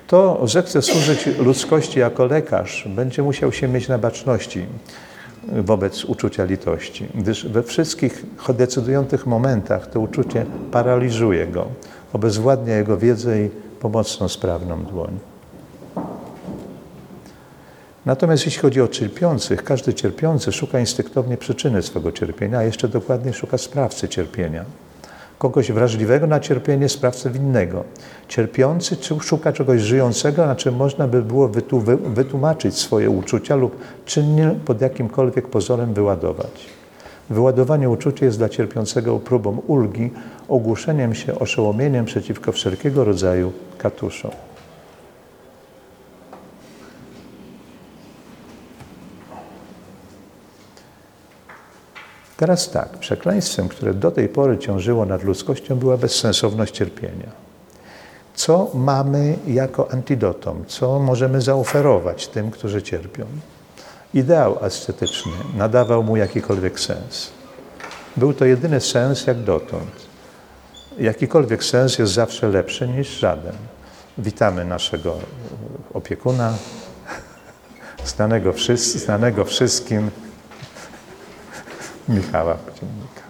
Kto zechce służyć ludzkości jako lekarz, będzie musiał się mieć na baczności wobec uczucia litości, gdyż we wszystkich decydujących momentach to uczucie paraliżuje go, obezwładnia jego wiedzę i pomocną, sprawną dłoń. Natomiast jeśli chodzi o cierpiących, każdy cierpiący szuka instynktownie przyczyny swego cierpienia, a jeszcze dokładniej szuka sprawcy cierpienia. Kogoś wrażliwego na cierpienie, sprawcę winnego. Cierpiący szuka czegoś żyjącego, na czym można by było wytłumaczyć swoje uczucia lub czynnie pod jakimkolwiek pozorem wyładować. Wyładowanie uczucia jest dla cierpiącego próbą ulgi, ogłuszeniem się, oszołomieniem przeciwko wszelkiego rodzaju katuszom. Teraz tak, przekleństwem, które do tej pory ciążyło nad ludzkością, była bezsensowność cierpienia. Co mamy jako antidotum? Co możemy zaoferować tym, którzy cierpią? Ideał ascetyczny nadawał mu jakikolwiek sens. Był to jedyny sens jak dotąd. Jakikolwiek sens jest zawsze lepszy niż żaden. Witamy naszego opiekuna, znanego, wszys- znanego wszystkim Michała Dziennika.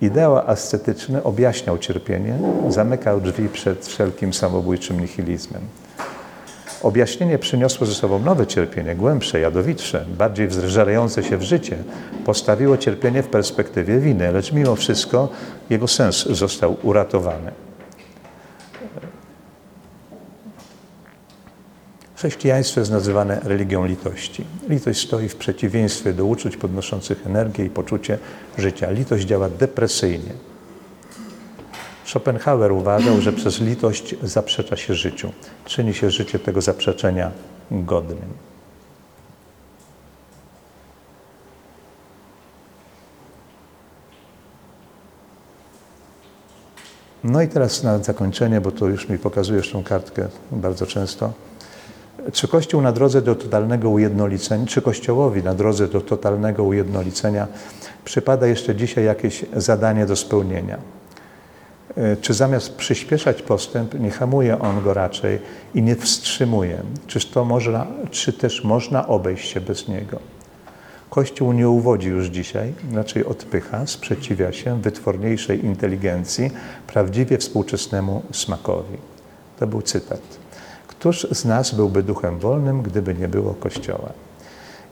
Ideał ascetyczny objaśniał cierpienie, zamykał drzwi przed wszelkim samobójczym nihilizmem. Objaśnienie przyniosło ze sobą nowe cierpienie, głębsze, jadowitsze, bardziej wżerające się w życie. Postawiło cierpienie w perspektywie winy, lecz mimo wszystko jego sens został uratowany. Chrześcijaństwo jest nazywane religią litości. Litość stoi w przeciwieństwie do uczuć podnoszących energię i poczucie życia. Litość działa depresyjnie. Schopenhauer uważał, że przez litość zaprzecza się życiu. Czyni się życie tego zaprzeczenia godnym. No i teraz na zakończenie, bo to już mi pokazujesz tą kartkę bardzo często. Czy Kościół na drodze do totalnego ujednolicenia, czy Kościołowi na drodze do totalnego ujednolicenia przypada jeszcze dzisiaj jakieś zadanie do spełnienia? E, Czy zamiast przyspieszać postęp, nie hamuje on go raczej i nie wstrzymuje? Czyż to można, czy też można obejść się bez niego? Kościół nie uwodzi już dzisiaj, raczej odpycha, sprzeciwia się wytworniejszej inteligencji, prawdziwie współczesnemu smakowi. To był cytat. Któż z nas byłby duchem wolnym, gdyby nie było Kościoła?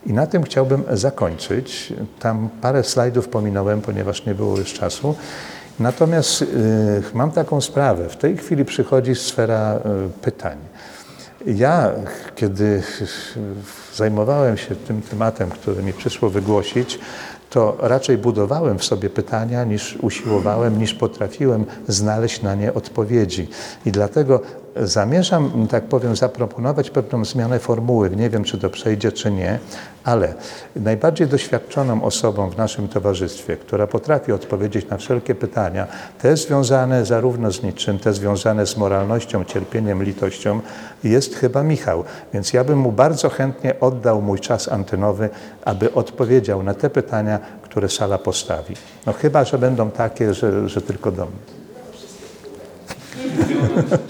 I na tym chciałbym zakończyć. Tam parę slajdów pominąłem, ponieważ nie było już czasu. Natomiast y, mam taką sprawę. W tej chwili przychodzi sfera y, pytań. Ja, kiedy zajmowałem się tym tematem, który mi przyszło wygłosić, to raczej budowałem w sobie pytania, niż usiłowałem, niż potrafiłem znaleźć na nie odpowiedzi. I dlatego zamierzam, tak powiem, zaproponować pewną zmianę formuły. Nie wiem, czy to przejdzie, czy nie, ale najbardziej doświadczoną osobą w naszym towarzystwie, która potrafi odpowiedzieć na wszelkie pytania, te związane zarówno z niczym, te związane z moralnością, cierpieniem, litością, jest chyba Michał. Więc ja bym mu bardzo chętnie oddał mój czas antenowy, aby odpowiedział na te pytania, które sala postawi. No chyba, że będą takie, że, że tylko do mnie.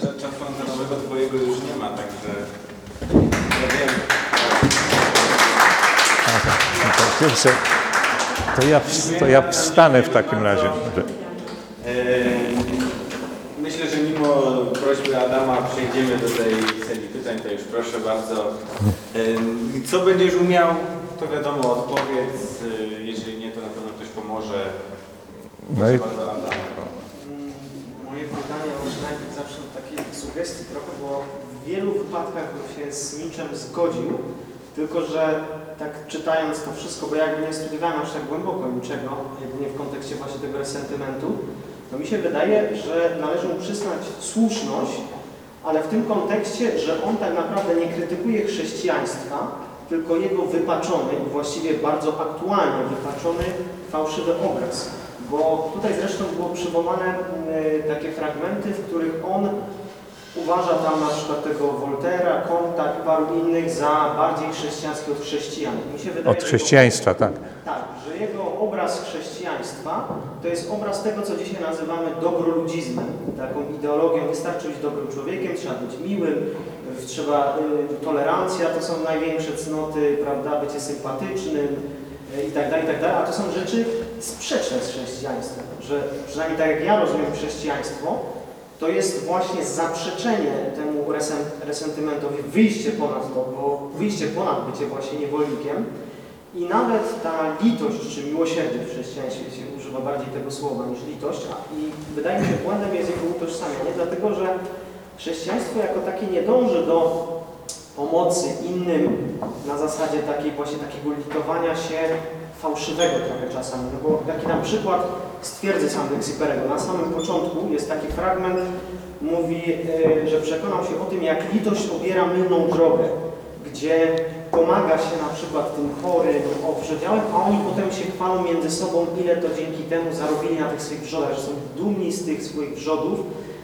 kurczę, to, ja, to ja wstanę w takim razie. Eee, Myślę, że mimo prośby Adama przejdziemy do tej serii pytań, to już proszę bardzo. Eee, Co będziesz umiał, to wiadomo, odpowiedz. Eee, Jeżeli nie, to na pewno ktoś pomoże. No i Proszę bardzo, Adam. Mm, Moje pytanie może najpierw zacznę od takiej sugestii trochę, bo w wielu wypadkach bym się z niczym zgodził, tylko że tak czytając to wszystko, bo ja jakby nie studiowałem aż tak głęboko niczego, jakby nie w kontekście właśnie tego resentymentu, to mi się wydaje, że należy mu przyznać słuszność, ale w tym kontekście, że on tak naprawdę nie krytykuje chrześcijaństwa, tylko jego wypaczony i właściwie bardzo aktualnie wypaczony fałszywy obraz. Bo tutaj zresztą było przywołane y, takie fragmenty, w których on uważa tam na przykład tego Woltera, Comta i paru innych za bardziej chrześcijański od chrześcijan. Mi się wydaje, Od chrześcijaństwa, tak. tak, że jego obraz chrześcijaństwa to jest obraz tego, co dzisiaj nazywamy dobroludzizmem, taką ideologią. Wystarczy być dobrym człowiekiem, trzeba być miłym, trzeba y, tolerancja, to są największe cnoty, prawda, bycie sympatycznym y, i tak dalej, i tak dalej, a to są rzeczy sprzeczne z chrześcijaństwem, że przynajmniej tak jak ja rozumiem chrześcijaństwo, to jest właśnie zaprzeczenie temu resen, resentymentowi, wyjście ponad to, bo wyjście ponad bycie właśnie niewolnikiem, i nawet ta litość czy miłosierdzie w chrześcijaństwie się używa bardziej tego słowa niż litość, a i wydaje mi się błędem jest jego utożsamianie, dlatego że chrześcijaństwo jako takie nie dąży do pomocy innym na zasadzie takiej właśnie takiego litowania się fałszywego trochę czasami. No bo taki na przykład stwierdzę sam Exuperego. Na samym początku jest taki fragment, mówi, e, że przekonał się o tym, jak litość obiera mylną drogę, gdzie pomaga się na przykład tym chorym, owrzodziałym, a oni potem się chwalą między sobą, ile to dzięki temu zarobili na tych swoich wrzodach, że są dumni z tych swoich wrzodów,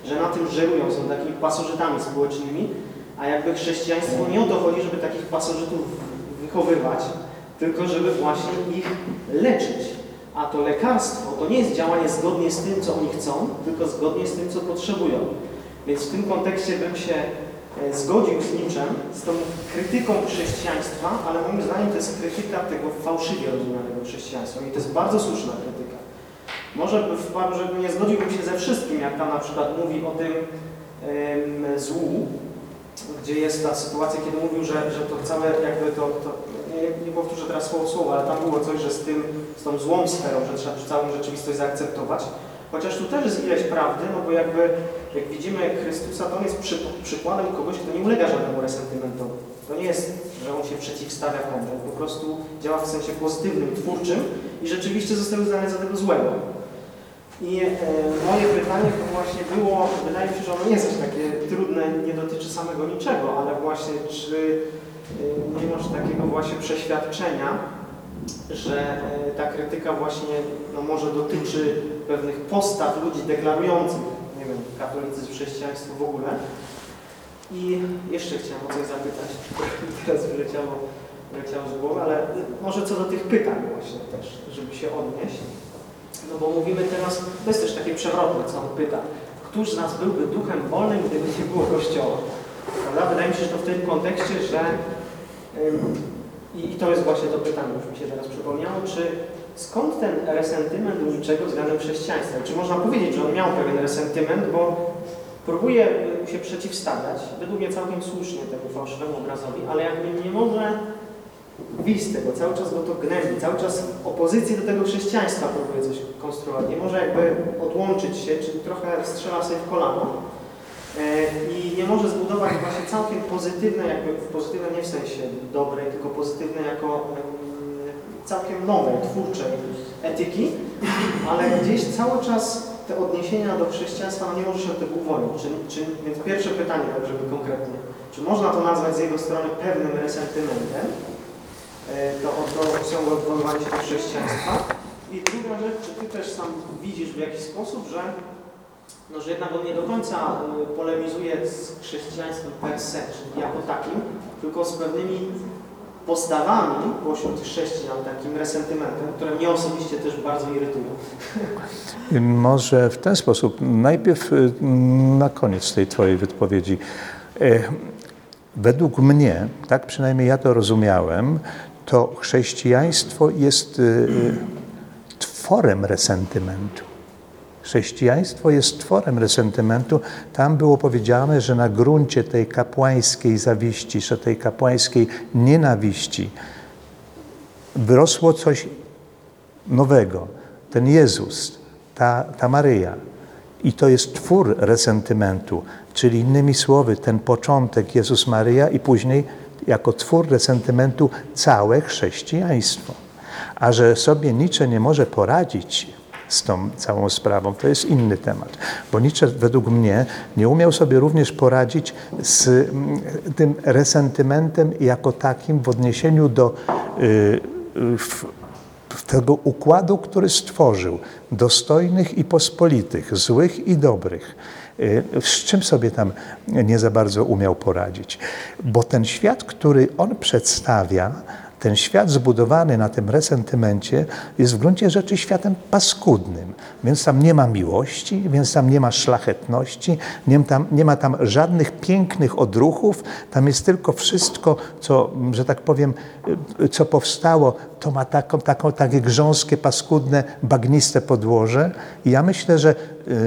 że na tym żerują, są takimi pasożytami społecznymi, a jakby chrześcijaństwo nie o to chodzi, żeby takich pasożytów wychowywać, tylko żeby właśnie ich leczyć. A to lekarstwo to nie jest działanie zgodnie z tym, co oni chcą, tylko zgodnie z tym, co potrzebują. Więc w tym kontekście bym się e, zgodził z niczym, z tą krytyką chrześcijaństwa, ale moim zdaniem to jest krytyka tego fałszywie rozumianego chrześcijaństwa i to jest bardzo słuszna krytyka. Może by wpadł, że nie zgodziłbym się ze wszystkim, jak tam na przykład mówi o tym em, złu, gdzie jest ta sytuacja, kiedy mówił, że, że to całe jakby to, to nie, nie powtórzę teraz słowo słowa, ale tam było coś, że z tym, z tą złą sferą, że trzeba całą rzeczywistość zaakceptować. Chociaż tu też jest ileś prawdy, no bo jakby jak widzimy Chrystusa, to on jest przy, przykładem kogoś, kto nie ulega żadnemu resentymentowi. To nie jest, że on się przeciwstawia komuś, po prostu działa w sensie pozytywnym, twórczym i rzeczywiście został uznany za tego złego. I e, moje pytanie to właśnie było, wydaje mi się, że ono nie jest takie trudne, nie dotyczy samego niczego, ale właśnie czy nie masz takiego właśnie przeświadczenia, że e, ta krytyka właśnie no, może dotyczy pewnych postaw ludzi deklarujących, nie wiem, katolicyzm, chrześcijaństwo w ogóle. I jeszcze chciałem o coś zapytać, teraz wyleciało, wyleciało z głowy, ale może co do tych pytań właśnie też, żeby się odnieść. No bo mówimy teraz, to jest też takie przewrotne, co on pyta. Któż z nas byłby duchem wolnym, gdyby nie było Kościoła? Prawda? Wydaje mi się, że to w tym kontekście, że i, to jest właśnie to pytanie, już mi się teraz przypomniało, czy skąd ten resentyment do niczego względem chrześcijaństwa? Czy można powiedzieć, że on miał pewien resentyment, bo próbuje y, się przeciwstawiać, według mnie całkiem słusznie temu fałszywemu obrazowi, ale jakby nie może wyjść tego, cały czas go to gnębi, cały czas w opozycji do tego chrześcijaństwa próbuje coś konstruować. Nie może jakby odłączyć się, czy trochę strzela sobie w kolano i nie może zbudować właśnie całkiem pozytywne, jakby pozytywne nie w sensie dobrej, tylko pozytywne jako mm, całkiem nowej, twórczej etyki, ale gdzieś cały czas te odniesienia do chrześcijaństwa no nie może się od tego uwolnić. Czy, czy, więc pierwsze pytanie, tak żeby konkretnie, czy można to nazwać z jego strony pewnym resentymentem, e, to o to ciągłe się do chrześcijaństwa. I druga rzecz, czy Ty też sam widzisz w jakiś sposób, że, no, że jednak on nie do końca y, polemizuje z chrześcijaństwem per se, czyli jako takim, tylko z pewnymi postawami pośród chrześcijan, takim resentymentem, które mnie osobiście też bardzo irytują. Może w ten sposób, najpierw y, na koniec tej Twojej wypowiedzi. E, Według mnie, tak przynajmniej ja to rozumiałem, to chrześcijaństwo jest y, y, tworem resentymentu. Chrześcijaństwo jest tworem resentymentu. Tam było powiedziane, że na gruncie tej kapłańskiej zawiści, że tej kapłańskiej nienawiści wyrosło coś nowego. Ten Jezus, ta, ta Maryja. I to jest twór resentymentu, czyli innymi słowy, ten początek Jezus Maryja i później jako twór resentymentu całe chrześcijaństwo. A że sobie Nietzsche nie może poradzić z tą całą sprawą, to jest inny temat. Bo Nietzsche według mnie nie umiał sobie również poradzić z mm, tym resentymentem jako takim w odniesieniu do y, y, w- tego układu, który stworzył, dostojnych i pospolitych, złych i dobrych, y, z czym sobie tam nie za bardzo umiał poradzić. Bo ten świat, który on przedstawia, ten świat zbudowany na tym resentymencie jest w gruncie rzeczy światem paskudnym, więc tam nie ma miłości, więc tam nie ma szlachetności, nie, tam, nie ma tam żadnych pięknych odruchów, tam jest tylko wszystko, co, że tak powiem, co powstało, to ma taką, taką, takie grząskie, paskudne, bagniste podłoże. I ja myślę, że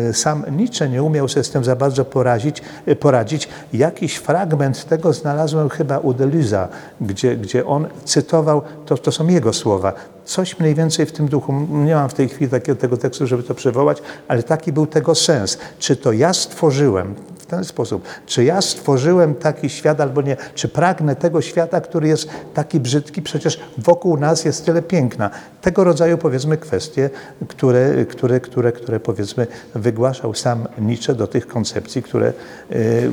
y, sam Nietzsche nie umiał sobie z tym za bardzo porazić, y, poradzić. Jakiś fragment tego znalazłem chyba u Deleuze'a, gdzie, gdzie on cytował, to, to są jego słowa, coś mniej więcej w tym duchu. Nie mam w tej chwili takiego, tego tekstu, żeby to przywołać, ale taki był tego sens. Czy to ja stworzyłem ten sposób, czy ja stworzyłem taki świat albo nie, czy pragnę tego świata, który jest taki brzydki, przecież wokół nas jest tyle piękna. Tego rodzaju powiedzmy kwestie, które, które, które, które powiedzmy wygłaszał sam Nietzsche do tych koncepcji, które, y,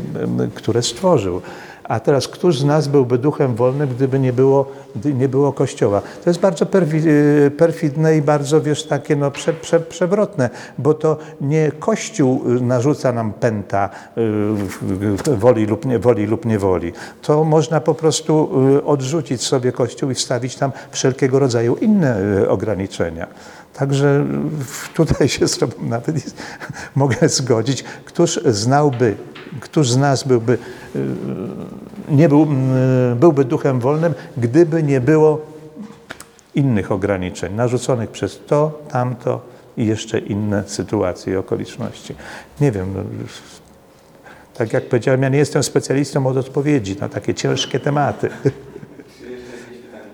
które stworzył. A teraz, któż z nas byłby duchem wolnym, gdyby nie było, nie było Kościoła? To jest bardzo y, perfidne i bardzo, wiesz, takie no, prze, prze, przewrotne, bo to nie Kościół y, narzuca nam pęta y, woli lub, nie, woli lub niewoli. To można po prostu odrzucić sobie Kościół i wstawić tam wszelkiego rodzaju inne ograniczenia. Także tutaj się z Tobą nawet mogę zgodzić. Któż znałby, któż z nas byłby, y, nie był, y, byłby duchem wolnym, gdyby nie było innych ograniczeń narzuconych przez to, tamto i jeszcze inne sytuacje i okoliczności. Nie wiem, tak jak powiedziałem, ja nie jestem specjalistą od odpowiedzi na takie ciężkie tematy. Czy jeszcze jakieś pytanie?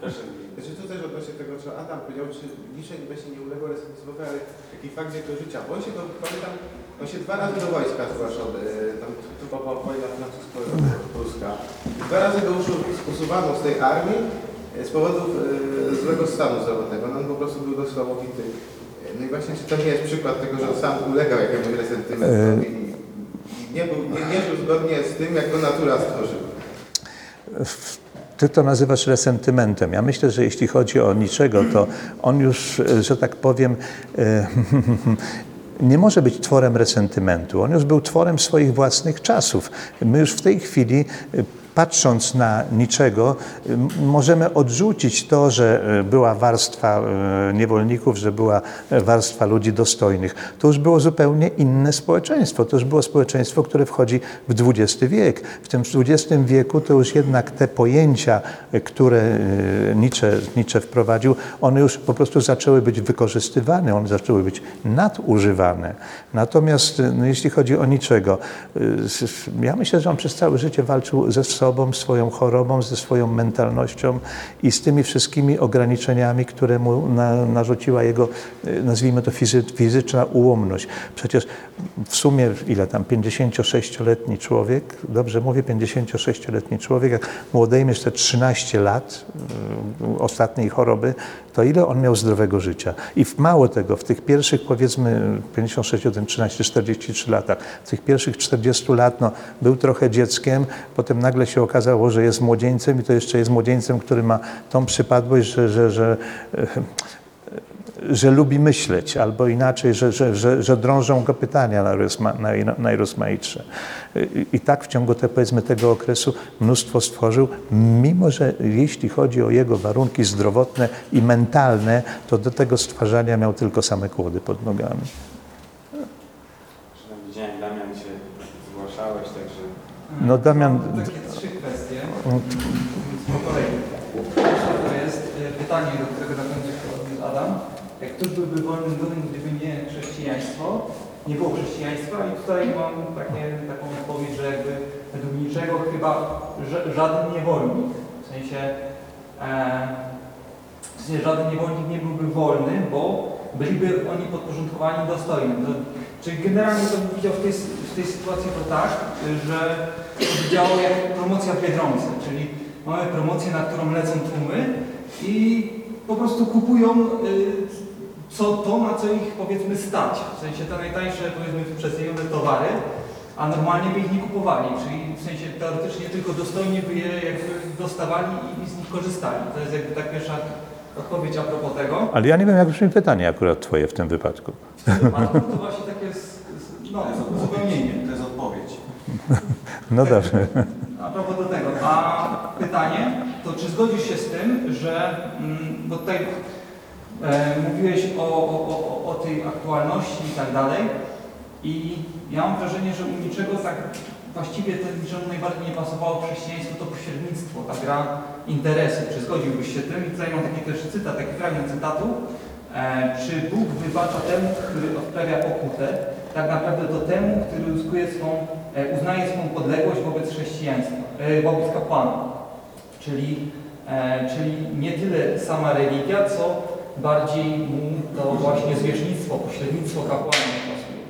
Proszę. Znaczy to też odnośnie tego, co Adam powiedział, czy Lisze niby się nie uległo resentyzmowi, ale taki fakt jego życia, bo on się, do, pamiętam, on się dwa razy do wojska zgłaszał, e, tam to była wojna francusko-pruska. Dwa razy go usu- usuwano z tej armii e, z powodów e, złego stanu zdrowotnego, no on po prostu był dość słabowity. No i właśnie, czy to nie jest przykład tego, że on sam ulegał jakiemuś resentymentowi i nie, był, nie, nie żył zgodnie z tym, jak go natura stworzyła. Ty to nazywasz resentymentem. Ja myślę, że jeśli chodzi o niczego, to on już, e, że tak powiem, e, nie może być tworem resentymentu. On już był tworem swoich własnych czasów. My już w tej chwili, e, patrząc na niczego, możemy odrzucić to, że e, była warstwa e, niewolników, że była e, warstwa ludzi dostojnych. To już było zupełnie inne społeczeństwo. To już było społeczeństwo, które wchodzi w XX wiek. W tym XX wieku to już jednak te pojęcia, które Nietzsche, Nietzsche wprowadził, one już po prostu zaczęły być wykorzystywane, one zaczęły być nadużywane. Natomiast no, jeśli chodzi o niczego, ja myślę, że on przez całe życie walczył ze sobą, swoją chorobą, ze swoją mentalnością i z tymi wszystkimi ograniczeniami, które mu na, narzuciła jego, e, nazwijmy to fizy, fizyczna ułomność. Przecież w sumie ile tam, 56-letni człowiek, dobrze mówię, 56-letni człowiek, jak mu odejmiesz te 13 lat y, ostatniej choroby, to ile on miał zdrowego życia? I mało tego, w tych pierwszych powiedzmy 56, 1, 13, 43 latach, w tych pierwszych 40 lat no, był trochę dzieckiem, potem nagle się okazało, że jest młodzieńcem i to jeszcze jest młodzieńcem, który ma tą przypadłość, że, że, że e, że lubi myśleć, albo inaczej, że, że, że, że drążą go pytania najrozma, naj, najrozmaitsze. I, tak w ciągu te, powiedzmy, tego okresu mnóstwo stworzył, mimo że jeśli chodzi o jego warunki zdrowotne i mentalne, to do tego stwarzania miał tylko same kłody pod nogami. Widziałem, Damian się zgłaszałeś, także... No Damian, takie trzy kwestie. Po kolei. Pierwsza to jest e, pytanie, do którego na końcu się odniósł Adam. Jak któż byłby wolnym ludem, gdyby nie chrześcijaństwo? Nie było chrześcijaństwa i tutaj mam takie, taką odpowiedź, że jakby według niczego chyba ża- żaden niewolnik, w sensie, e, w sensie żaden niewolnik nie byłby wolny, bo byliby oni podporządkowani dostojnym. To, czyli generalnie to bym widział w tej, w tej sytuacji to tak, że działało jak promocja w Biedronce, czyli mamy promocję, na którą lecą tłumy i po prostu kupują y, co, to, na co ich powiedzmy stać. W sensie te najtańsze, powiedzmy przecenione towary, a normalnie by ich nie kupowali, czyli w sensie teoretycznie tylko dostojnie by je jakby dostawali i z nich korzystali. To jest jakby ta pierwsza odpowiedź a propos tego. Ale ja nie wiem, jak brzmi pytanie akurat twoje w tym wypadku. A to właśnie takie no, uzupełnienie. To jest odpowiedź. No dobrze. A propos do tego, a pytanie, to czy zgodzisz się z tym, że, mm, bo tutaj mówiłeś o, o, o, o tej aktualności i tak dalej i ja mam wrażenie, że u niczego tak właściwie ten, czemu najbardziej nie pasowało chrześcijaństwu, to pośrednictwo, ta gra interesu. Czy zgodziłbyś się tym? I tutaj mam taki też cytat, taki fragment cytatu. E, czy Bóg wybacza temu, który odprawia pokutę, tak naprawdę to temu, który uzyskuje swą, e, uznaje swą podległość wobec chrześcijaństwa, e, wobec kapłana. Czyli, e, czyli nie tyle sama religia, co bardziej mu to właśnie zwierzchnictwo, pośrednictwo kapłana pasuje.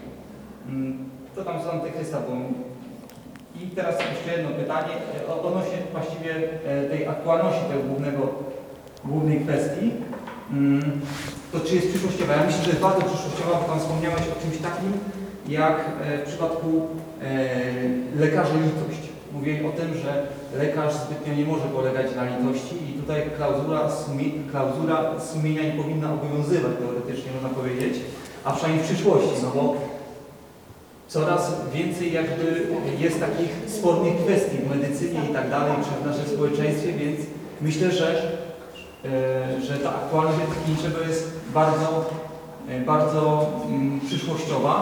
Mm, To tam z Antychrysta, bo i teraz jeszcze jedno pytanie e, odnośnie właściwie e, tej aktualności tego głównego, głównej kwestii. Mm, To czy jest przyszłościowa? Ja myślę, że jest bardzo przyszłościowa, bo Pan wspomniałeś o czymś takim, jak e, w przypadku lekarzy litość. Mówię o tym, że lekarz zbytnio nie może polegać na litości i tutaj klauzula, sumie, klauzula sumienia nie powinna obowiązywać teoretycznie, można powiedzieć, a przynajmniej w przyszłości, no bo coraz więcej jakby jest takich spornych kwestii w medycynie i tak dalej, czy w naszym społeczeństwie, więc myślę, że, e, że ta aktualność etyki niczego jest bardzo, e, bardzo mm, przyszłościowa,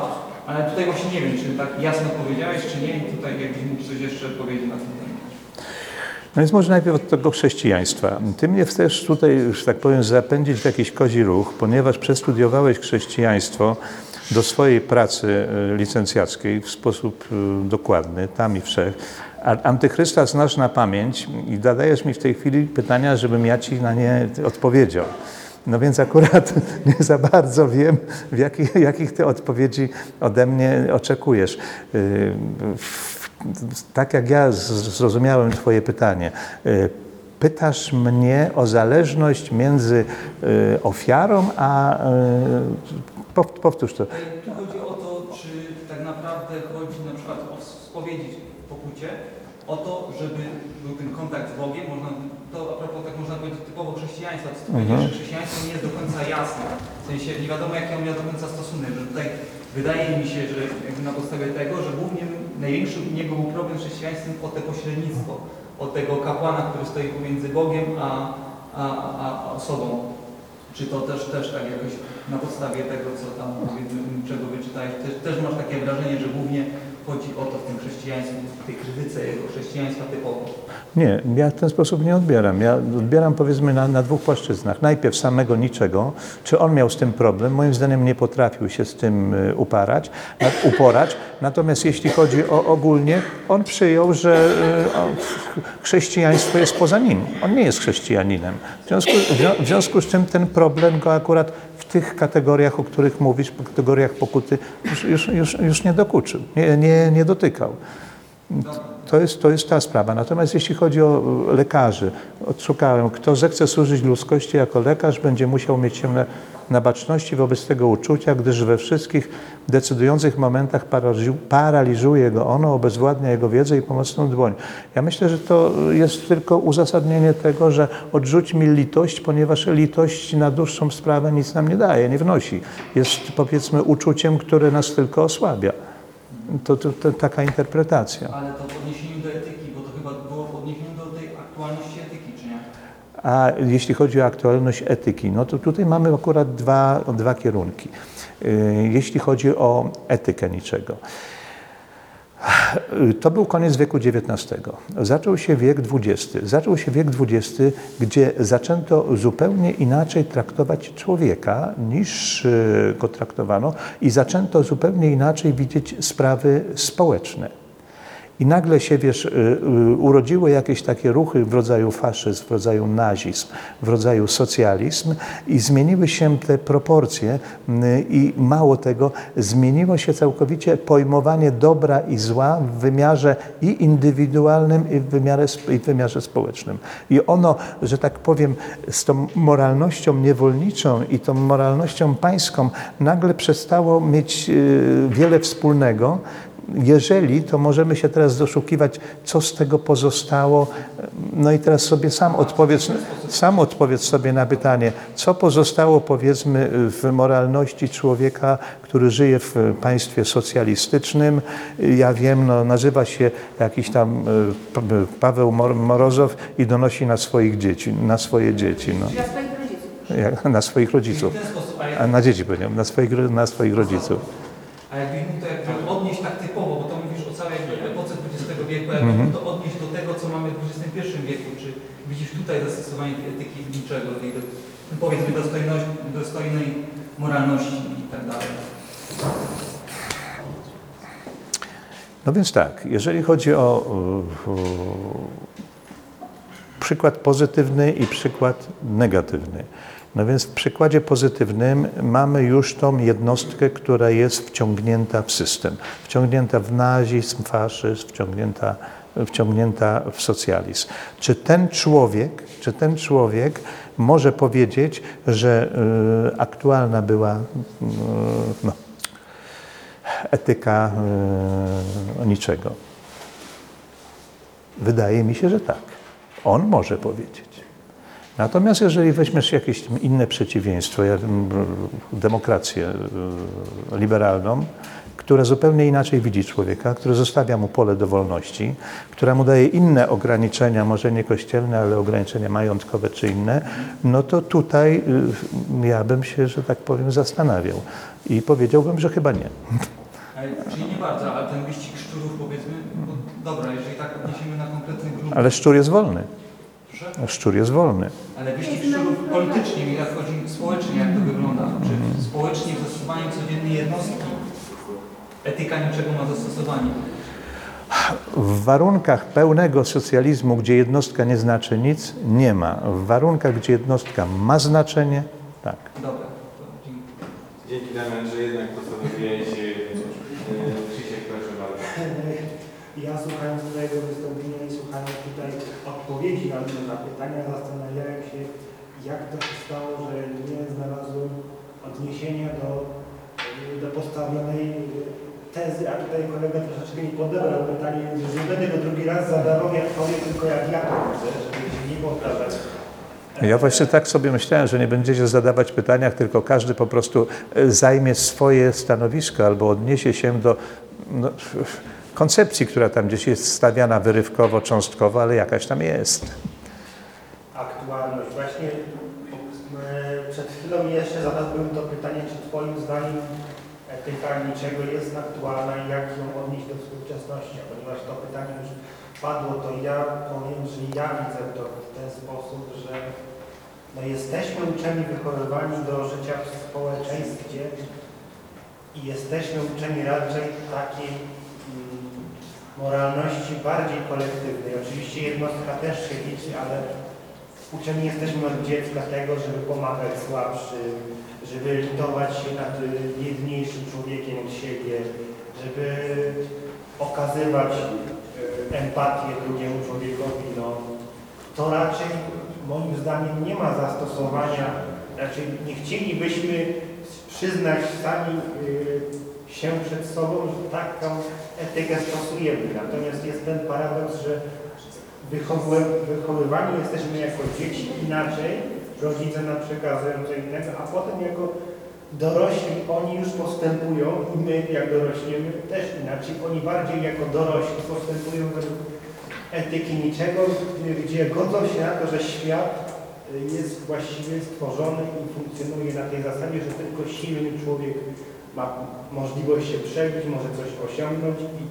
ale tutaj właśnie nie wiem, czy tak jasno powiedziałeś, czy nie tutaj jakbyś mógł coś jeszcze powiedzieć na ten temat. No więc może najpierw od tego chrześcijaństwa. Ty mnie chcesz tutaj, że tak powiem, zapędzić w jakiś kozi ruch, ponieważ przestudiowałeś chrześcijaństwo do swojej pracy e, licencjackiej w sposób e, dokładny, tam i wszech. Antychrysta znasz na pamięć i zadajesz mi w tej chwili pytania, żebym ja ci na nie odpowiedział. No więc akurat nie za bardzo wiem, jakich, jakich ty odpowiedzi ode mnie oczekujesz. Tak jak ja zrozumiałem twoje pytanie, yy, pytasz mnie o zależność między yy, ofiarą a... pow- Powtórz to. Tu chodzi o to, czy tak naprawdę chodzi na przykład o spowiedzieć w pokucie, o to, żeby był ten kontakt z Bogiem, można, to a propos tak można powiedzieć typowo chrześcijaństwa, to Mhm. mhm. że chrześcijaństwo nie jest do końca jasne, w sensie nie wiadomo jaki on miał do końca stosunek, że tutaj wydaje mi się, że jakby na podstawie tego, że głównie największy u niego był problem z chrześcijaństwem o te pośrednictwo, o tego kapłana, który stoi pomiędzy Bogiem a, a, a, osobą. Czy to też, też tak jakoś na podstawie tego, co tam czego wyczytałeś, też, też masz takie wrażenie, że głównie chodzi o to w tym chrześcijaństwie, w tej krytyce jego chrześcijaństwa typowo. Nie, ja w ten sposób nie odbieram. Ja odbieram powiedzmy na, na dwóch płaszczyznach. Najpierw samego niczego, czy on miał z tym problem. Moim zdaniem nie potrafił się z tym y, uparać, uporać. Natomiast jeśli chodzi o ogólnie, on przyjął, że y, chrześcijaństwo jest poza nim. On nie jest chrześcijaninem. W związku, w zwią- w związku z czym ten problem go akurat tych kategoriach, o których mówisz, kategoriach pokuty, już, już, już, już nie dokuczył, nie, nie, nie dotykał. To jest, to jest ta sprawa. Natomiast jeśli chodzi o lekarzy, odszukałem, kto zechce służyć ludzkości jako lekarz, będzie musiał mieć się na, baczności wobec tego uczucia, gdyż we wszystkich decydujących momentach paraliżu, paraliżuje go ono, obezwładnia jego wiedzę i pomocną dłoń. Ja myślę, że to jest tylko uzasadnienie tego, że odrzuć mi litość, ponieważ litość na dłuższą sprawę nic nam nie daje, nie wnosi. Jest powiedzmy uczuciem, które nas tylko osłabia. To, to, to taka interpretacja. Ale to w odniesieniu do etyki, bo to chyba było w odniesieniu do tej aktualności etyki, czy nie? A jeśli chodzi o aktualność etyki, no to tutaj mamy akurat dwa, dwa kierunki. Yy, Jeśli chodzi o etykę niczego. To był koniec wieku XIX. Zaczął się wiek XX. Zaczął się wiek XX, gdzie zaczęto zupełnie inaczej traktować człowieka niż yy, go traktowano i zaczęto zupełnie inaczej widzieć sprawy społeczne. I nagle się, wiesz, y, y, urodziły jakieś takie ruchy w rodzaju faszyzm, w rodzaju nazizm, w rodzaju socjalizm i zmieniły się te proporcje y, i mało tego, zmieniło się całkowicie pojmowanie dobra i zła w wymiarze i indywidualnym, i w wymiarze, i w wymiarze społecznym. I ono, że tak powiem, z tą moralnością niewolniczą i tą moralnością pańską nagle przestało mieć y, wiele wspólnego, jeżeli, to możemy się teraz doszukiwać, co z tego pozostało. No i teraz sobie sam odpowiedz. Sam odpowiedz sobie na pytanie, co pozostało powiedzmy w moralności człowieka, który żyje w państwie socjalistycznym. Ja wiem, no, nazywa się jakiś tam e, Paweł Mor- Morozow i donosi na swoich dzieci, na swoje dzieci, no. Na swoich rodziców. a, na dzieci powiedziałem, na swoich, na swoich rodziców. a jakbyś mógł to jakby odnieść tak typowo, bo to mówisz o całej jakby epoce Mhm. mógł to odnieść do tego, co mamy w XXI wieku, czy widzisz tutaj zastosowanie tej etyki niczego, tej do, powiedzmy dostojnej moralności i tak dalej. No więc tak, jeżeli chodzi o, o przykład pozytywny i przykład negatywny. No więc w przykładzie pozytywnym mamy już tą jednostkę, która jest wciągnięta w system, wciągnięta w nazizm, faszyzm, wciągnięta, wciągnięta w socjalizm. Czy ten człowiek, czy ten człowiek może powiedzieć, że y, aktualna była y, no, etyka y, niczego? Wydaje mi się, że tak. On może powiedzieć. Natomiast jeżeli weźmiesz jakieś inne przeciwieństwo, demokrację y, liberalną, która zupełnie inaczej widzi człowieka, który zostawia mu pole do wolności, która mu daje inne ograniczenia, może nie kościelne, ale ograniczenia majątkowe czy inne, no to tutaj y, ja bym się, że tak powiem, zastanawiał. I powiedziałbym, że chyba nie. Ale, czyli nie bardzo, ale ten wyścig szczurów powiedzmy, bo dobra, jeżeli tak odniesiemy na konkretny grunt, Ale szczur jest wolny. Szczur jest wolny. Ale wyścig szczurów politycznie, mi jak chodzi społecznie, jak to wygląda, czy społecznie w zastosowaniu codziennej jednostki etyka niczego ma zastosowanie. W warunkach pełnego socjalizmu, gdzie jednostka nie znaczy nic, nie ma. W warunkach, gdzie jednostka ma znaczenie, tak. Dobra, to dziękuję. Dzięki Damian, że jednak postanowiłeś yy, Krzysiek, proszę bardzo. Ja słuchając twojego wystąpienia i słuchając tutaj odpowiedzi na, na pytania, zastanawiałem się, jak to się stało, że nie znalazłem odniesienia do, do postawionej tezy, a tutaj kolega podebrał pytanie, że nie będę go drugi raz zadawał, jak powiem, tylko jak ja to widzę, żeby się nie powtarzać. Ja właśnie tak sobie myślałem, że nie będziecie zadawać pytaniach, tylko każdy po prostu e, zajmie swoje stanowisko albo odniesie się do no, koncepcji, która tam gdzieś jest stawiana wyrywkowo, cząstkowo, ale jakaś tam jest. aktualność. Właśnie e, przed chwilą jeszcze zadałbym to pytanie, czy Twoim zdaniem etyka niczego jest aktualna i jak ją odnieść do współczesności, Ponieważ to pytanie już padło, to ja powiem, że ja widzę to w ten sposób, że no jesteśmy uczeni, wychowywani do życia w społeczeństwie i jesteśmy uczeni raczej takiej mm, moralności bardziej kolektywnej. Oczywiście jednostka też się liczy, ale uczeni jesteśmy od dziecka tego, żeby pomagać słabszym, żeby litować się nad y, biedniejszym człowiekiem od siebie, żeby okazywać y, empatię drugiemu człowiekowi. No, to raczej moim zdaniem nie ma zastosowania, raczej nie chcielibyśmy przyznać sami y, się przed sobą, że taką etykę stosujemy. Natomiast jest ten paradoks, że wychowywani jesteśmy jako dzieci inaczej, rodzice nam przekazują co innego, a potem jako dorośli oni już postępują i my jak dorośniemy też inaczej. Oni bardziej jako dorośli postępują według etyki niczego, gdzie- godzą się na to, że świat y, jest właściwie stworzony i funkcjonuje na tej zasadzie, że tylko silny człowiek ma możliwość się przebić, może coś osiągnąć i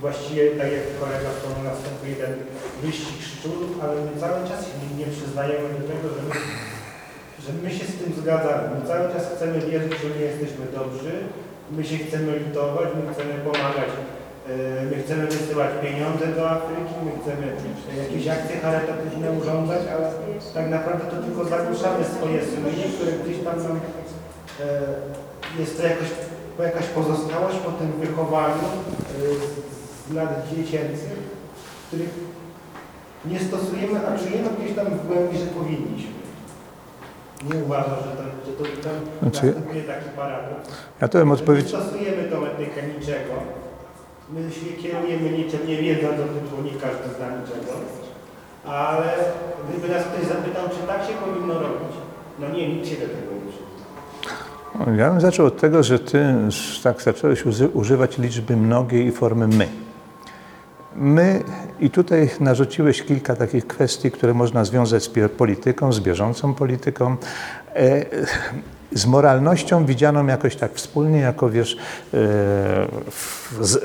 właściwie, tak jak kolega wspomniał, następuje ten wyścig szczurów, ale my cały czas nie, nie przyznajemy do tego, że my, że my się z tym zgadzamy. My cały czas chcemy wierzyć, że my jesteśmy dobrzy, my się chcemy litować, my chcemy pomagać, yy, my chcemy wysyłać pieniądze do Afryki, my chcemy jakieś akcje charytatywne urządzać, ale tak naprawdę to tylko zagłuszamy swoje sumienie, które gdzieś tam nam e, jest to jakoś, jakaś pozostałość po tym wychowaniu e, z lat dziecięcych, których nie stosujemy, a czujemy gdzieś tam w głębi, że powinniśmy. Nie uważam, że, to, że to tam Znaczy- następuje taki paradoks. Ja to bym odpowiedź... My stosujemy tą etykę niczego. My się kierujemy niczym, nie wiedząc o tym, bo nie każdy zna niczego. Ale gdyby nas ktoś zapytał, czy tak się powinno robić? No nie, nikt się do tego nie. Ja bym zaczął od tego, że ty tak zacząłeś używać liczby mnogiej i formy my. My, i tutaj narzuciłeś kilka takich kwestii, które można związać z polityką, z bieżącą polityką, e, z moralnością widzianą jakoś tak wspólnie, jako wiesz, e,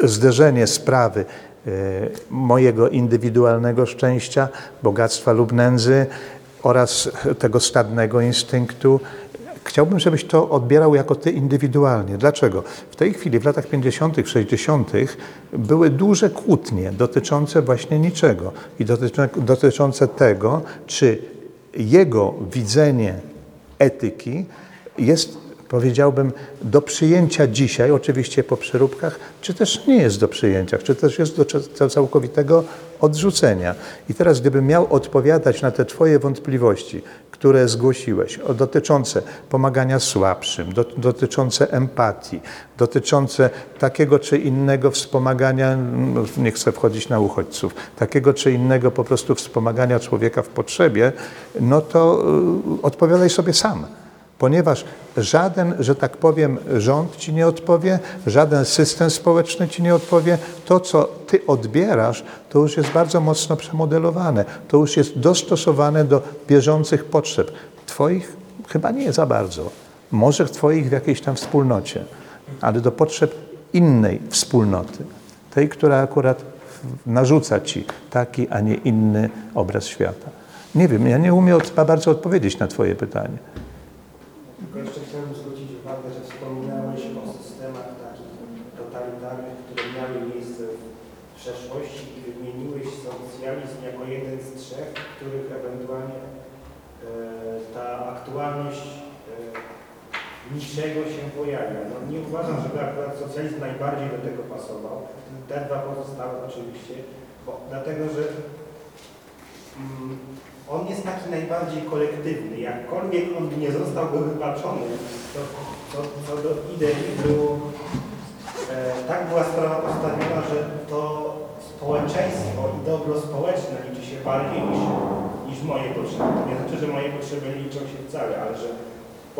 zderzenie sprawy e, mojego indywidualnego szczęścia, bogactwa lub nędzy oraz tego stadnego instynktu, Chciałbym, żebyś to odbierał jako ty indywidualnie. Dlaczego? W tej chwili, w latach 50., 60., były duże kłótnie dotyczące właśnie niczego i dotyczące tego, czy jego widzenie etyki jest, powiedziałbym, do przyjęcia dzisiaj, oczywiście po przeróbkach, czy też nie jest do przyjęcia, czy też jest do całkowitego odrzucenia. I teraz, gdybym miał odpowiadać na te Twoje wątpliwości, które zgłosiłeś, dotyczące pomagania słabszym, do, dotyczące empatii, dotyczące takiego czy innego wspomagania, no, nie chcę wchodzić na uchodźców, takiego czy innego po prostu wspomagania człowieka w potrzebie, no to y, odpowiadaj sobie sam ponieważ żaden, że tak powiem, rząd ci nie odpowie, żaden system społeczny ci nie odpowie. To, co ty odbierasz, to już jest bardzo mocno przemodelowane, to już jest dostosowane do bieżących potrzeb. Twoich chyba nie za bardzo. Może twoich w jakiejś tam wspólnocie, ale do potrzeb innej wspólnoty, tej, która akurat narzuca ci taki, a nie inny obraz świata. Nie wiem, ja nie umiem bardzo odpowiedzieć na twoje pytanie. Tylko jeszcze chciałbym zwrócić uwagę, że wspominałeś o systemach takich totalitarnych, które miały miejsce w przeszłości i wymieniłeś socjalizm jako jeden z trzech, w których ewentualnie e, ta aktualność e, niczego się pojawia. No, nie uważam, żeby akurat socjalizm najbardziej do tego pasował. Te dwa pozostałe oczywiście, bo, dlatego że mm, on jest taki najbardziej kolektywny. Jakkolwiek on nie został go wypaczony, to co, co do idei było, e, tak była sprawa postawiona, że to społeczeństwo i dobro społeczne liczy się bardziej niż, niż moje potrzeby. To nie znaczy, że moje potrzeby liczą się wcale, ale że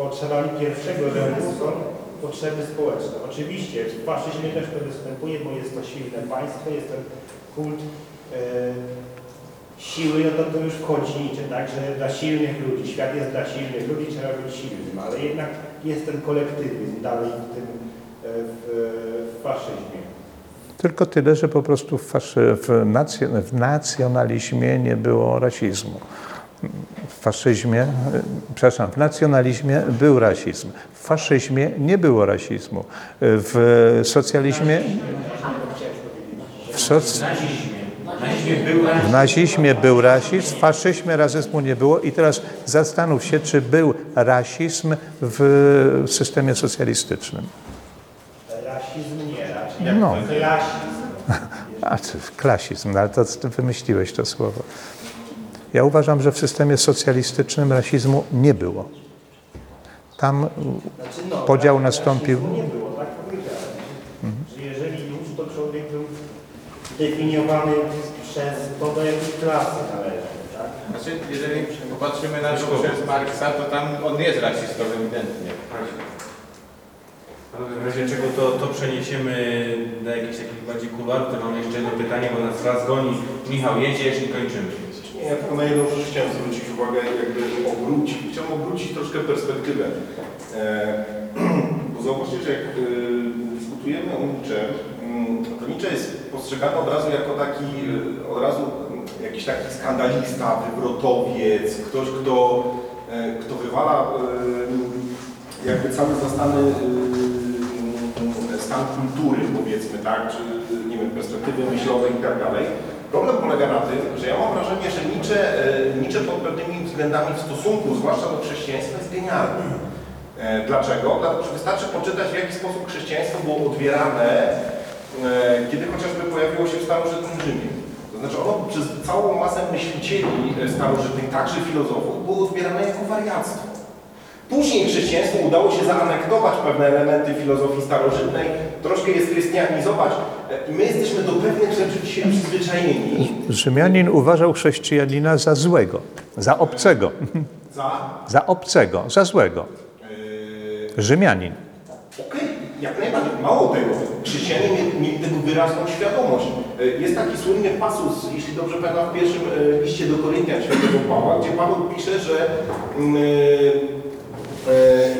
potrzebami pierwszego rzędu są potrzeby społeczne. Oczywiście w faszyzmie też to występuje, bo jest to silne państwo, jest ten kult e, siły, no to to już wchodzi niczy, tak, że dla silnych ludzi, świat jest dla silnych ludzi, trzeba być silnym, ale jednak jest ten kolektywizm dalej w tym, e, w, w faszyzmie. Tylko tyle, że po prostu w, faszy, w, w nacjonalizmie nie było rasizmu. Faszyzmie, e, przepraszam, w nacjonalizmie był rasizm. W faszyzmie nie było rasizmu. W socjalizmie, w, soc, w nazizmie był rasizm, w faszyzmie rasizmu nie było i teraz zastanów się, czy był rasizm w systemie socjalistycznym. Rasizm nie, raczej No. klasizm. A, czy klasizm, no ale to ty wymyśliłeś to słowo. Ja uważam, że w systemie socjalistycznym rasizmu nie było. Tam Znaczy, no, Podział nastąpił. Nie było, tak powiedziałem. Że jeżeli już, to człowiek był definiowany przez to, do jakiej klasy należy. Tak? Znaczy, jeżeli popatrzymy na to przez Marksa, to tam on jest rasistą ewidentnie. Ale w razie czego to, to przeniesiemy na jakiś taki bardziej kuluar, to mam jeszcze jedno pytanie, bo nas raz goni. Michał, jedziesz i kończymy. Nie, ja tylko na jedną rzecz chciałem zwrócić uwagę, jakby obrócić, chciałem obrócić troszkę perspektywę. E, bo zauważcie, że jak e, dyskutujemy o Nietzsche, mm, to Nietzsche jest postrzegany od razu jako taki, e, od razu mm, jakiś taki skandalista, wywrotowiec, ktoś, kto, e, kto wywala e, jakby cały zastany e, stan kultury, powiedzmy, tak, czy nie wiem, perspektywy myślowej i tak dalej. Problem polega na tym, że ja mam wrażenie, że Nietzsche, Nietzsche pod pewnymi względami w stosunku, zwłaszcza do chrześcijaństwa, jest genialny. E, Dlaczego? Dlatego, że wystarczy poczytać, w jaki sposób chrześcijaństwo było odbierane, e, kiedy chociażby pojawiło się w starożytnym Rzymie. To znaczy ono przez całą masę myślicieli e, starożytnych, także filozofów, było odbierane jako wariactwo. Później chrześcijaństwu udało się zaanektować pewne elementy filozofii starożytnej, troszkę je schrystianizować. E, I my jesteśmy do pewnych rzeczy dzisiaj przyzwyczajeni. Rzymianin uważał chrześcijanina za złego, za obcego, Za za obcego, za złego. yy, Rzymianin. Okej, jak najbardziej. Mało tego, chrześcijanie mieli, tego wyraźną świadomość. E, Jest taki słynny pasus, jeśli dobrze pamiętam, w pierwszym e, liście do Koryntian świętego Pawła, gdzie Paweł pisze, że mm, e,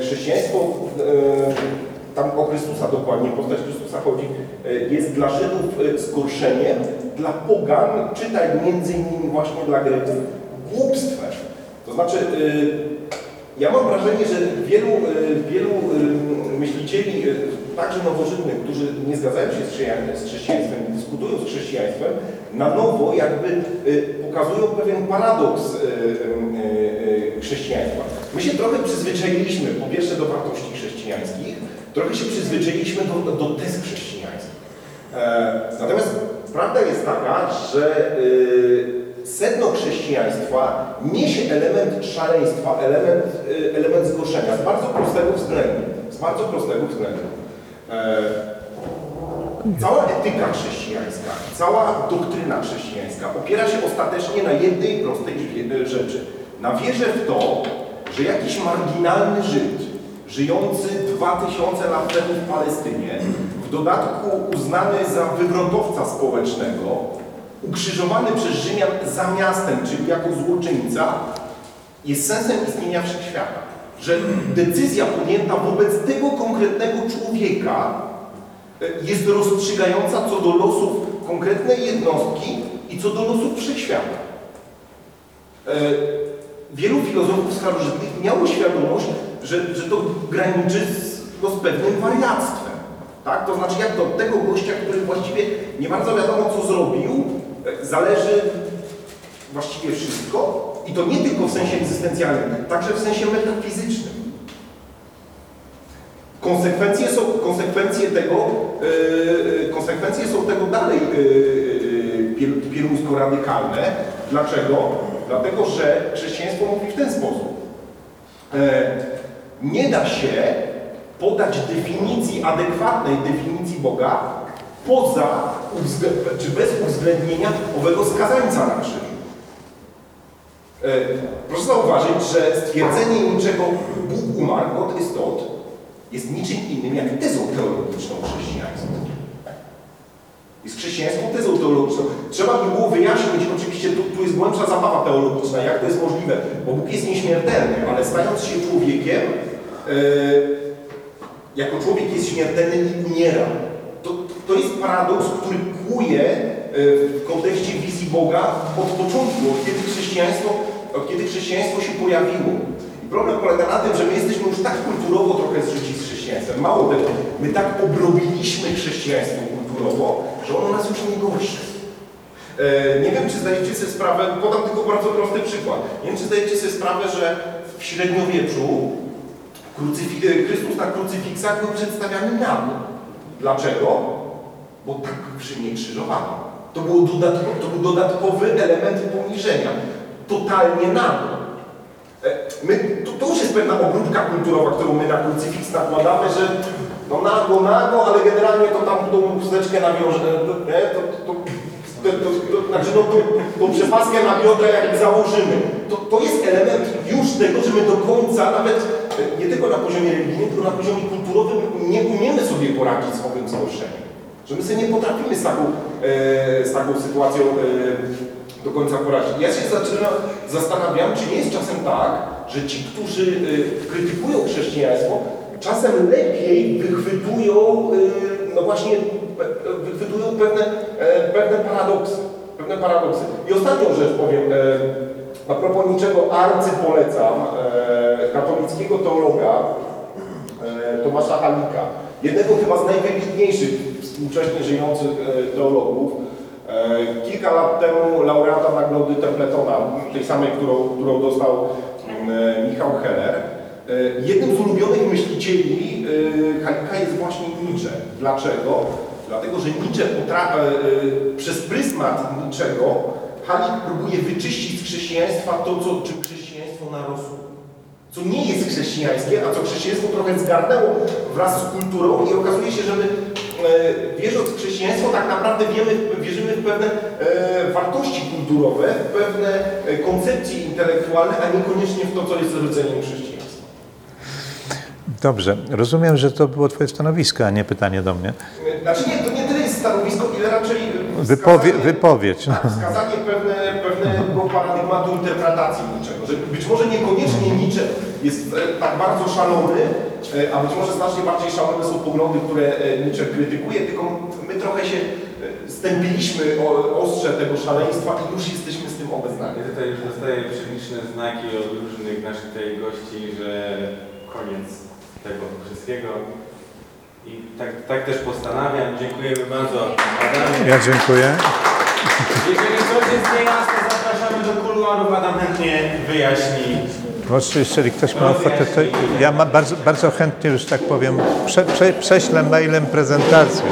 chrześcijaństwo, e, tam o Chrystusa dokładnie, postać Chrystusa chodzi, e, jest dla Żydów e, zgorszeniem, dla pogan, czytaj między innymi właśnie dla Greków, głupstwem. To znaczy, e, ja mam wrażenie, że wielu, e, wielu e, myślicieli, e, także nowożytnych, którzy nie zgadzają się z chrześcijaństwem, dyskutują z chrześcijaństwem, na nowo jakby e, pokazują pewien paradoks e, e, chrześcijaństwa. My się trochę przyzwyczailiśmy, po pierwsze do wartości chrześcijańskich, trochę się przyzwyczailiśmy do, do tez chrześcijańskich. E, Natomiast prawda jest taka, że y, sedno chrześcijaństwa niesie element szaleństwa, element, y, element zgorszenia z bardzo prostego względu. Z bardzo prostego względu. E, Cała etyka chrześcijańska, cała doktryna chrześcijańska opiera się ostatecznie na jednej prostej rzeczy. Na wierze w to, że jakiś marginalny Żyd, żyjący 2000 lat temu w Palestynie, w dodatku uznany za wywrotowca społecznego, ukrzyżowany przez Rzymian za miastem, czyli jako złoczyńca, jest sensem istnienia wszechświata. Że decyzja podjęta wobec tego konkretnego człowieka e, jest rozstrzygająca co do losów konkretnej jednostki i co do losów wszechświata. E, Wielu filozofów starożytnych miało świadomość, że, że to graniczy z, no, z pewnym wariactwem. Tak? To znaczy, jak do tego gościa, który właściwie nie bardzo wiadomo, co zrobił, e, zależy właściwie wszystko. I to nie tylko w sensie egzystencjalnym, także w sensie metafizycznym. Konsekwencje są, konsekwencje tego, yy, konsekwencje są tego dalej yy, pier- pieruńsko radykalne. Dlaczego? Dlatego, że chrześcijaństwo mówi w ten sposób. E, nie da się podać definicji, adekwatnej definicji Boga poza, czy bez uwzględnienia owego skazańca na. E, Proszę zauważyć, że stwierdzenie niczego Bóg umarł od istot jest niczym innym jak tezą teologiczną chrześcijaństwa. Jest chrześcijańską tezą teologiczną. Trzeba by było wyjaśnić, oczywiście tu, tu jest głębsza zabawa teologiczna, jak to jest możliwe, bo Bóg jest nieśmiertelny, ale stając się człowiekiem, e, jako człowiek jest śmiertelny i umiera. To, to jest paradoks, który kłuje e, w kontekście wizji Boga od początku, od kiedy chrześcijaństwo, od kiedy chrześcijaństwo się pojawiło. I problem polega na tym, że my jesteśmy już tak kulturowo trochę zżyci z chrześcijaństwem. Mało tego, my tak obrobiliśmy chrześcijaństwo kulturowo, że ono nas już nie gorszy. E, Nie wiem, czy zdajecie sobie sprawę, podam tylko bardzo prosty przykład. Nie wiem, czy zdajecie sobie sprawę, że w średniowieczu e, Chrystus na krucyfiksach był przedstawiany nago. Dlaczego? Bo tak w Rzymie krzyżowano. To, było dodatko, to był dodatkowy element poniżenia. Totalnie nago. E, My, to, to już jest pewna obróbka kulturowa, którą my na krucyfiks nakładamy, że no nago, nago, ale generalnie to tam tą chusteczkę nawiąże, nie? To, to, to, to, to, znaczy no, to, tą przepaskę na biodra jak założymy. To, to jest element już tego, że my do końca nawet e, nie tylko na poziomie religijnym, tylko na poziomie kulturowym nie umiemy sobie poradzić z owym zgorszeniem. Że my sobie nie potrafimy z taką, e, z taką sytuacją e, do końca poradzić. Ja się zaczynam, zastanawiam, czy nie jest czasem tak, że ci, którzy e, krytykują chrześcijaństwo, czasem lepiej wychwytują, e, no właśnie, wychwytują pewne, e, pewne paradoksy. Pewne paradoksy. I ostatnią rzecz powiem, e, a propos niczego arcy polecam, e, katolickiego teologa Tomasza Halika, jednego chyba z najwybitniejszych współcześnie żyjących teologów, Kilka lat temu laureata Nagrody Templetona, tej samej, którą, którą dostał mm, Michał Heller. E, Jednym z ulubionych myślicieli e, Halika jest właśnie Nietzsche. Dlaczego? Dlatego, że Nietzsche e, e, przez pryzmat Nietzschego Halik próbuje wyczyścić z chrześcijaństwa to, co, czym chrześcijaństwo narosło. co nie jest chrześcijańskie, a co chrześcijaństwo trochę zgarnęło wraz z kulturą i okazuje się, że my e, wierząc w chrześcijaństwo tak naprawdę wiemy, wierzymy w pewne e, wartości kulturowe, w pewne e, koncepcje intelektualne, a niekoniecznie w to, co jest rdzeniem chrześcijaństwa. Dobrze, rozumiem, że to było Twoje stanowisko, a nie pytanie do mnie. Znaczy nie, to nie tyle jest stanowisko, ile raczej Wypowie, wypowiedź. No. Wskazanie pewne, pewnego paradygmatu interpretacji niczego, że być może niekoniecznie jest e, tak bardzo szalony, e, a być może znacznie bardziej szalone są poglądy, które e, Nietzsche krytykuje, tylko my trochę się stępiliśmy o ostrze tego szaleństwa i już jesteśmy z tym obeznani. Ja tutaj już dostaję przeliczne znaki od różnych naszych tutaj gości, że koniec tego wszystkiego. I tak, tak też postanawiam. Dziękujemy bardzo Adamie. Ja dziękuję. Jeżeli coś jest niejasne, zapraszamy do kuluarów. Adam chętnie wyjaśni. Może jeżeli ktoś ma ochotę, to ja bardzo, bardzo chętnie, już tak powiem, prze, prze, prześlę mailem prezentację.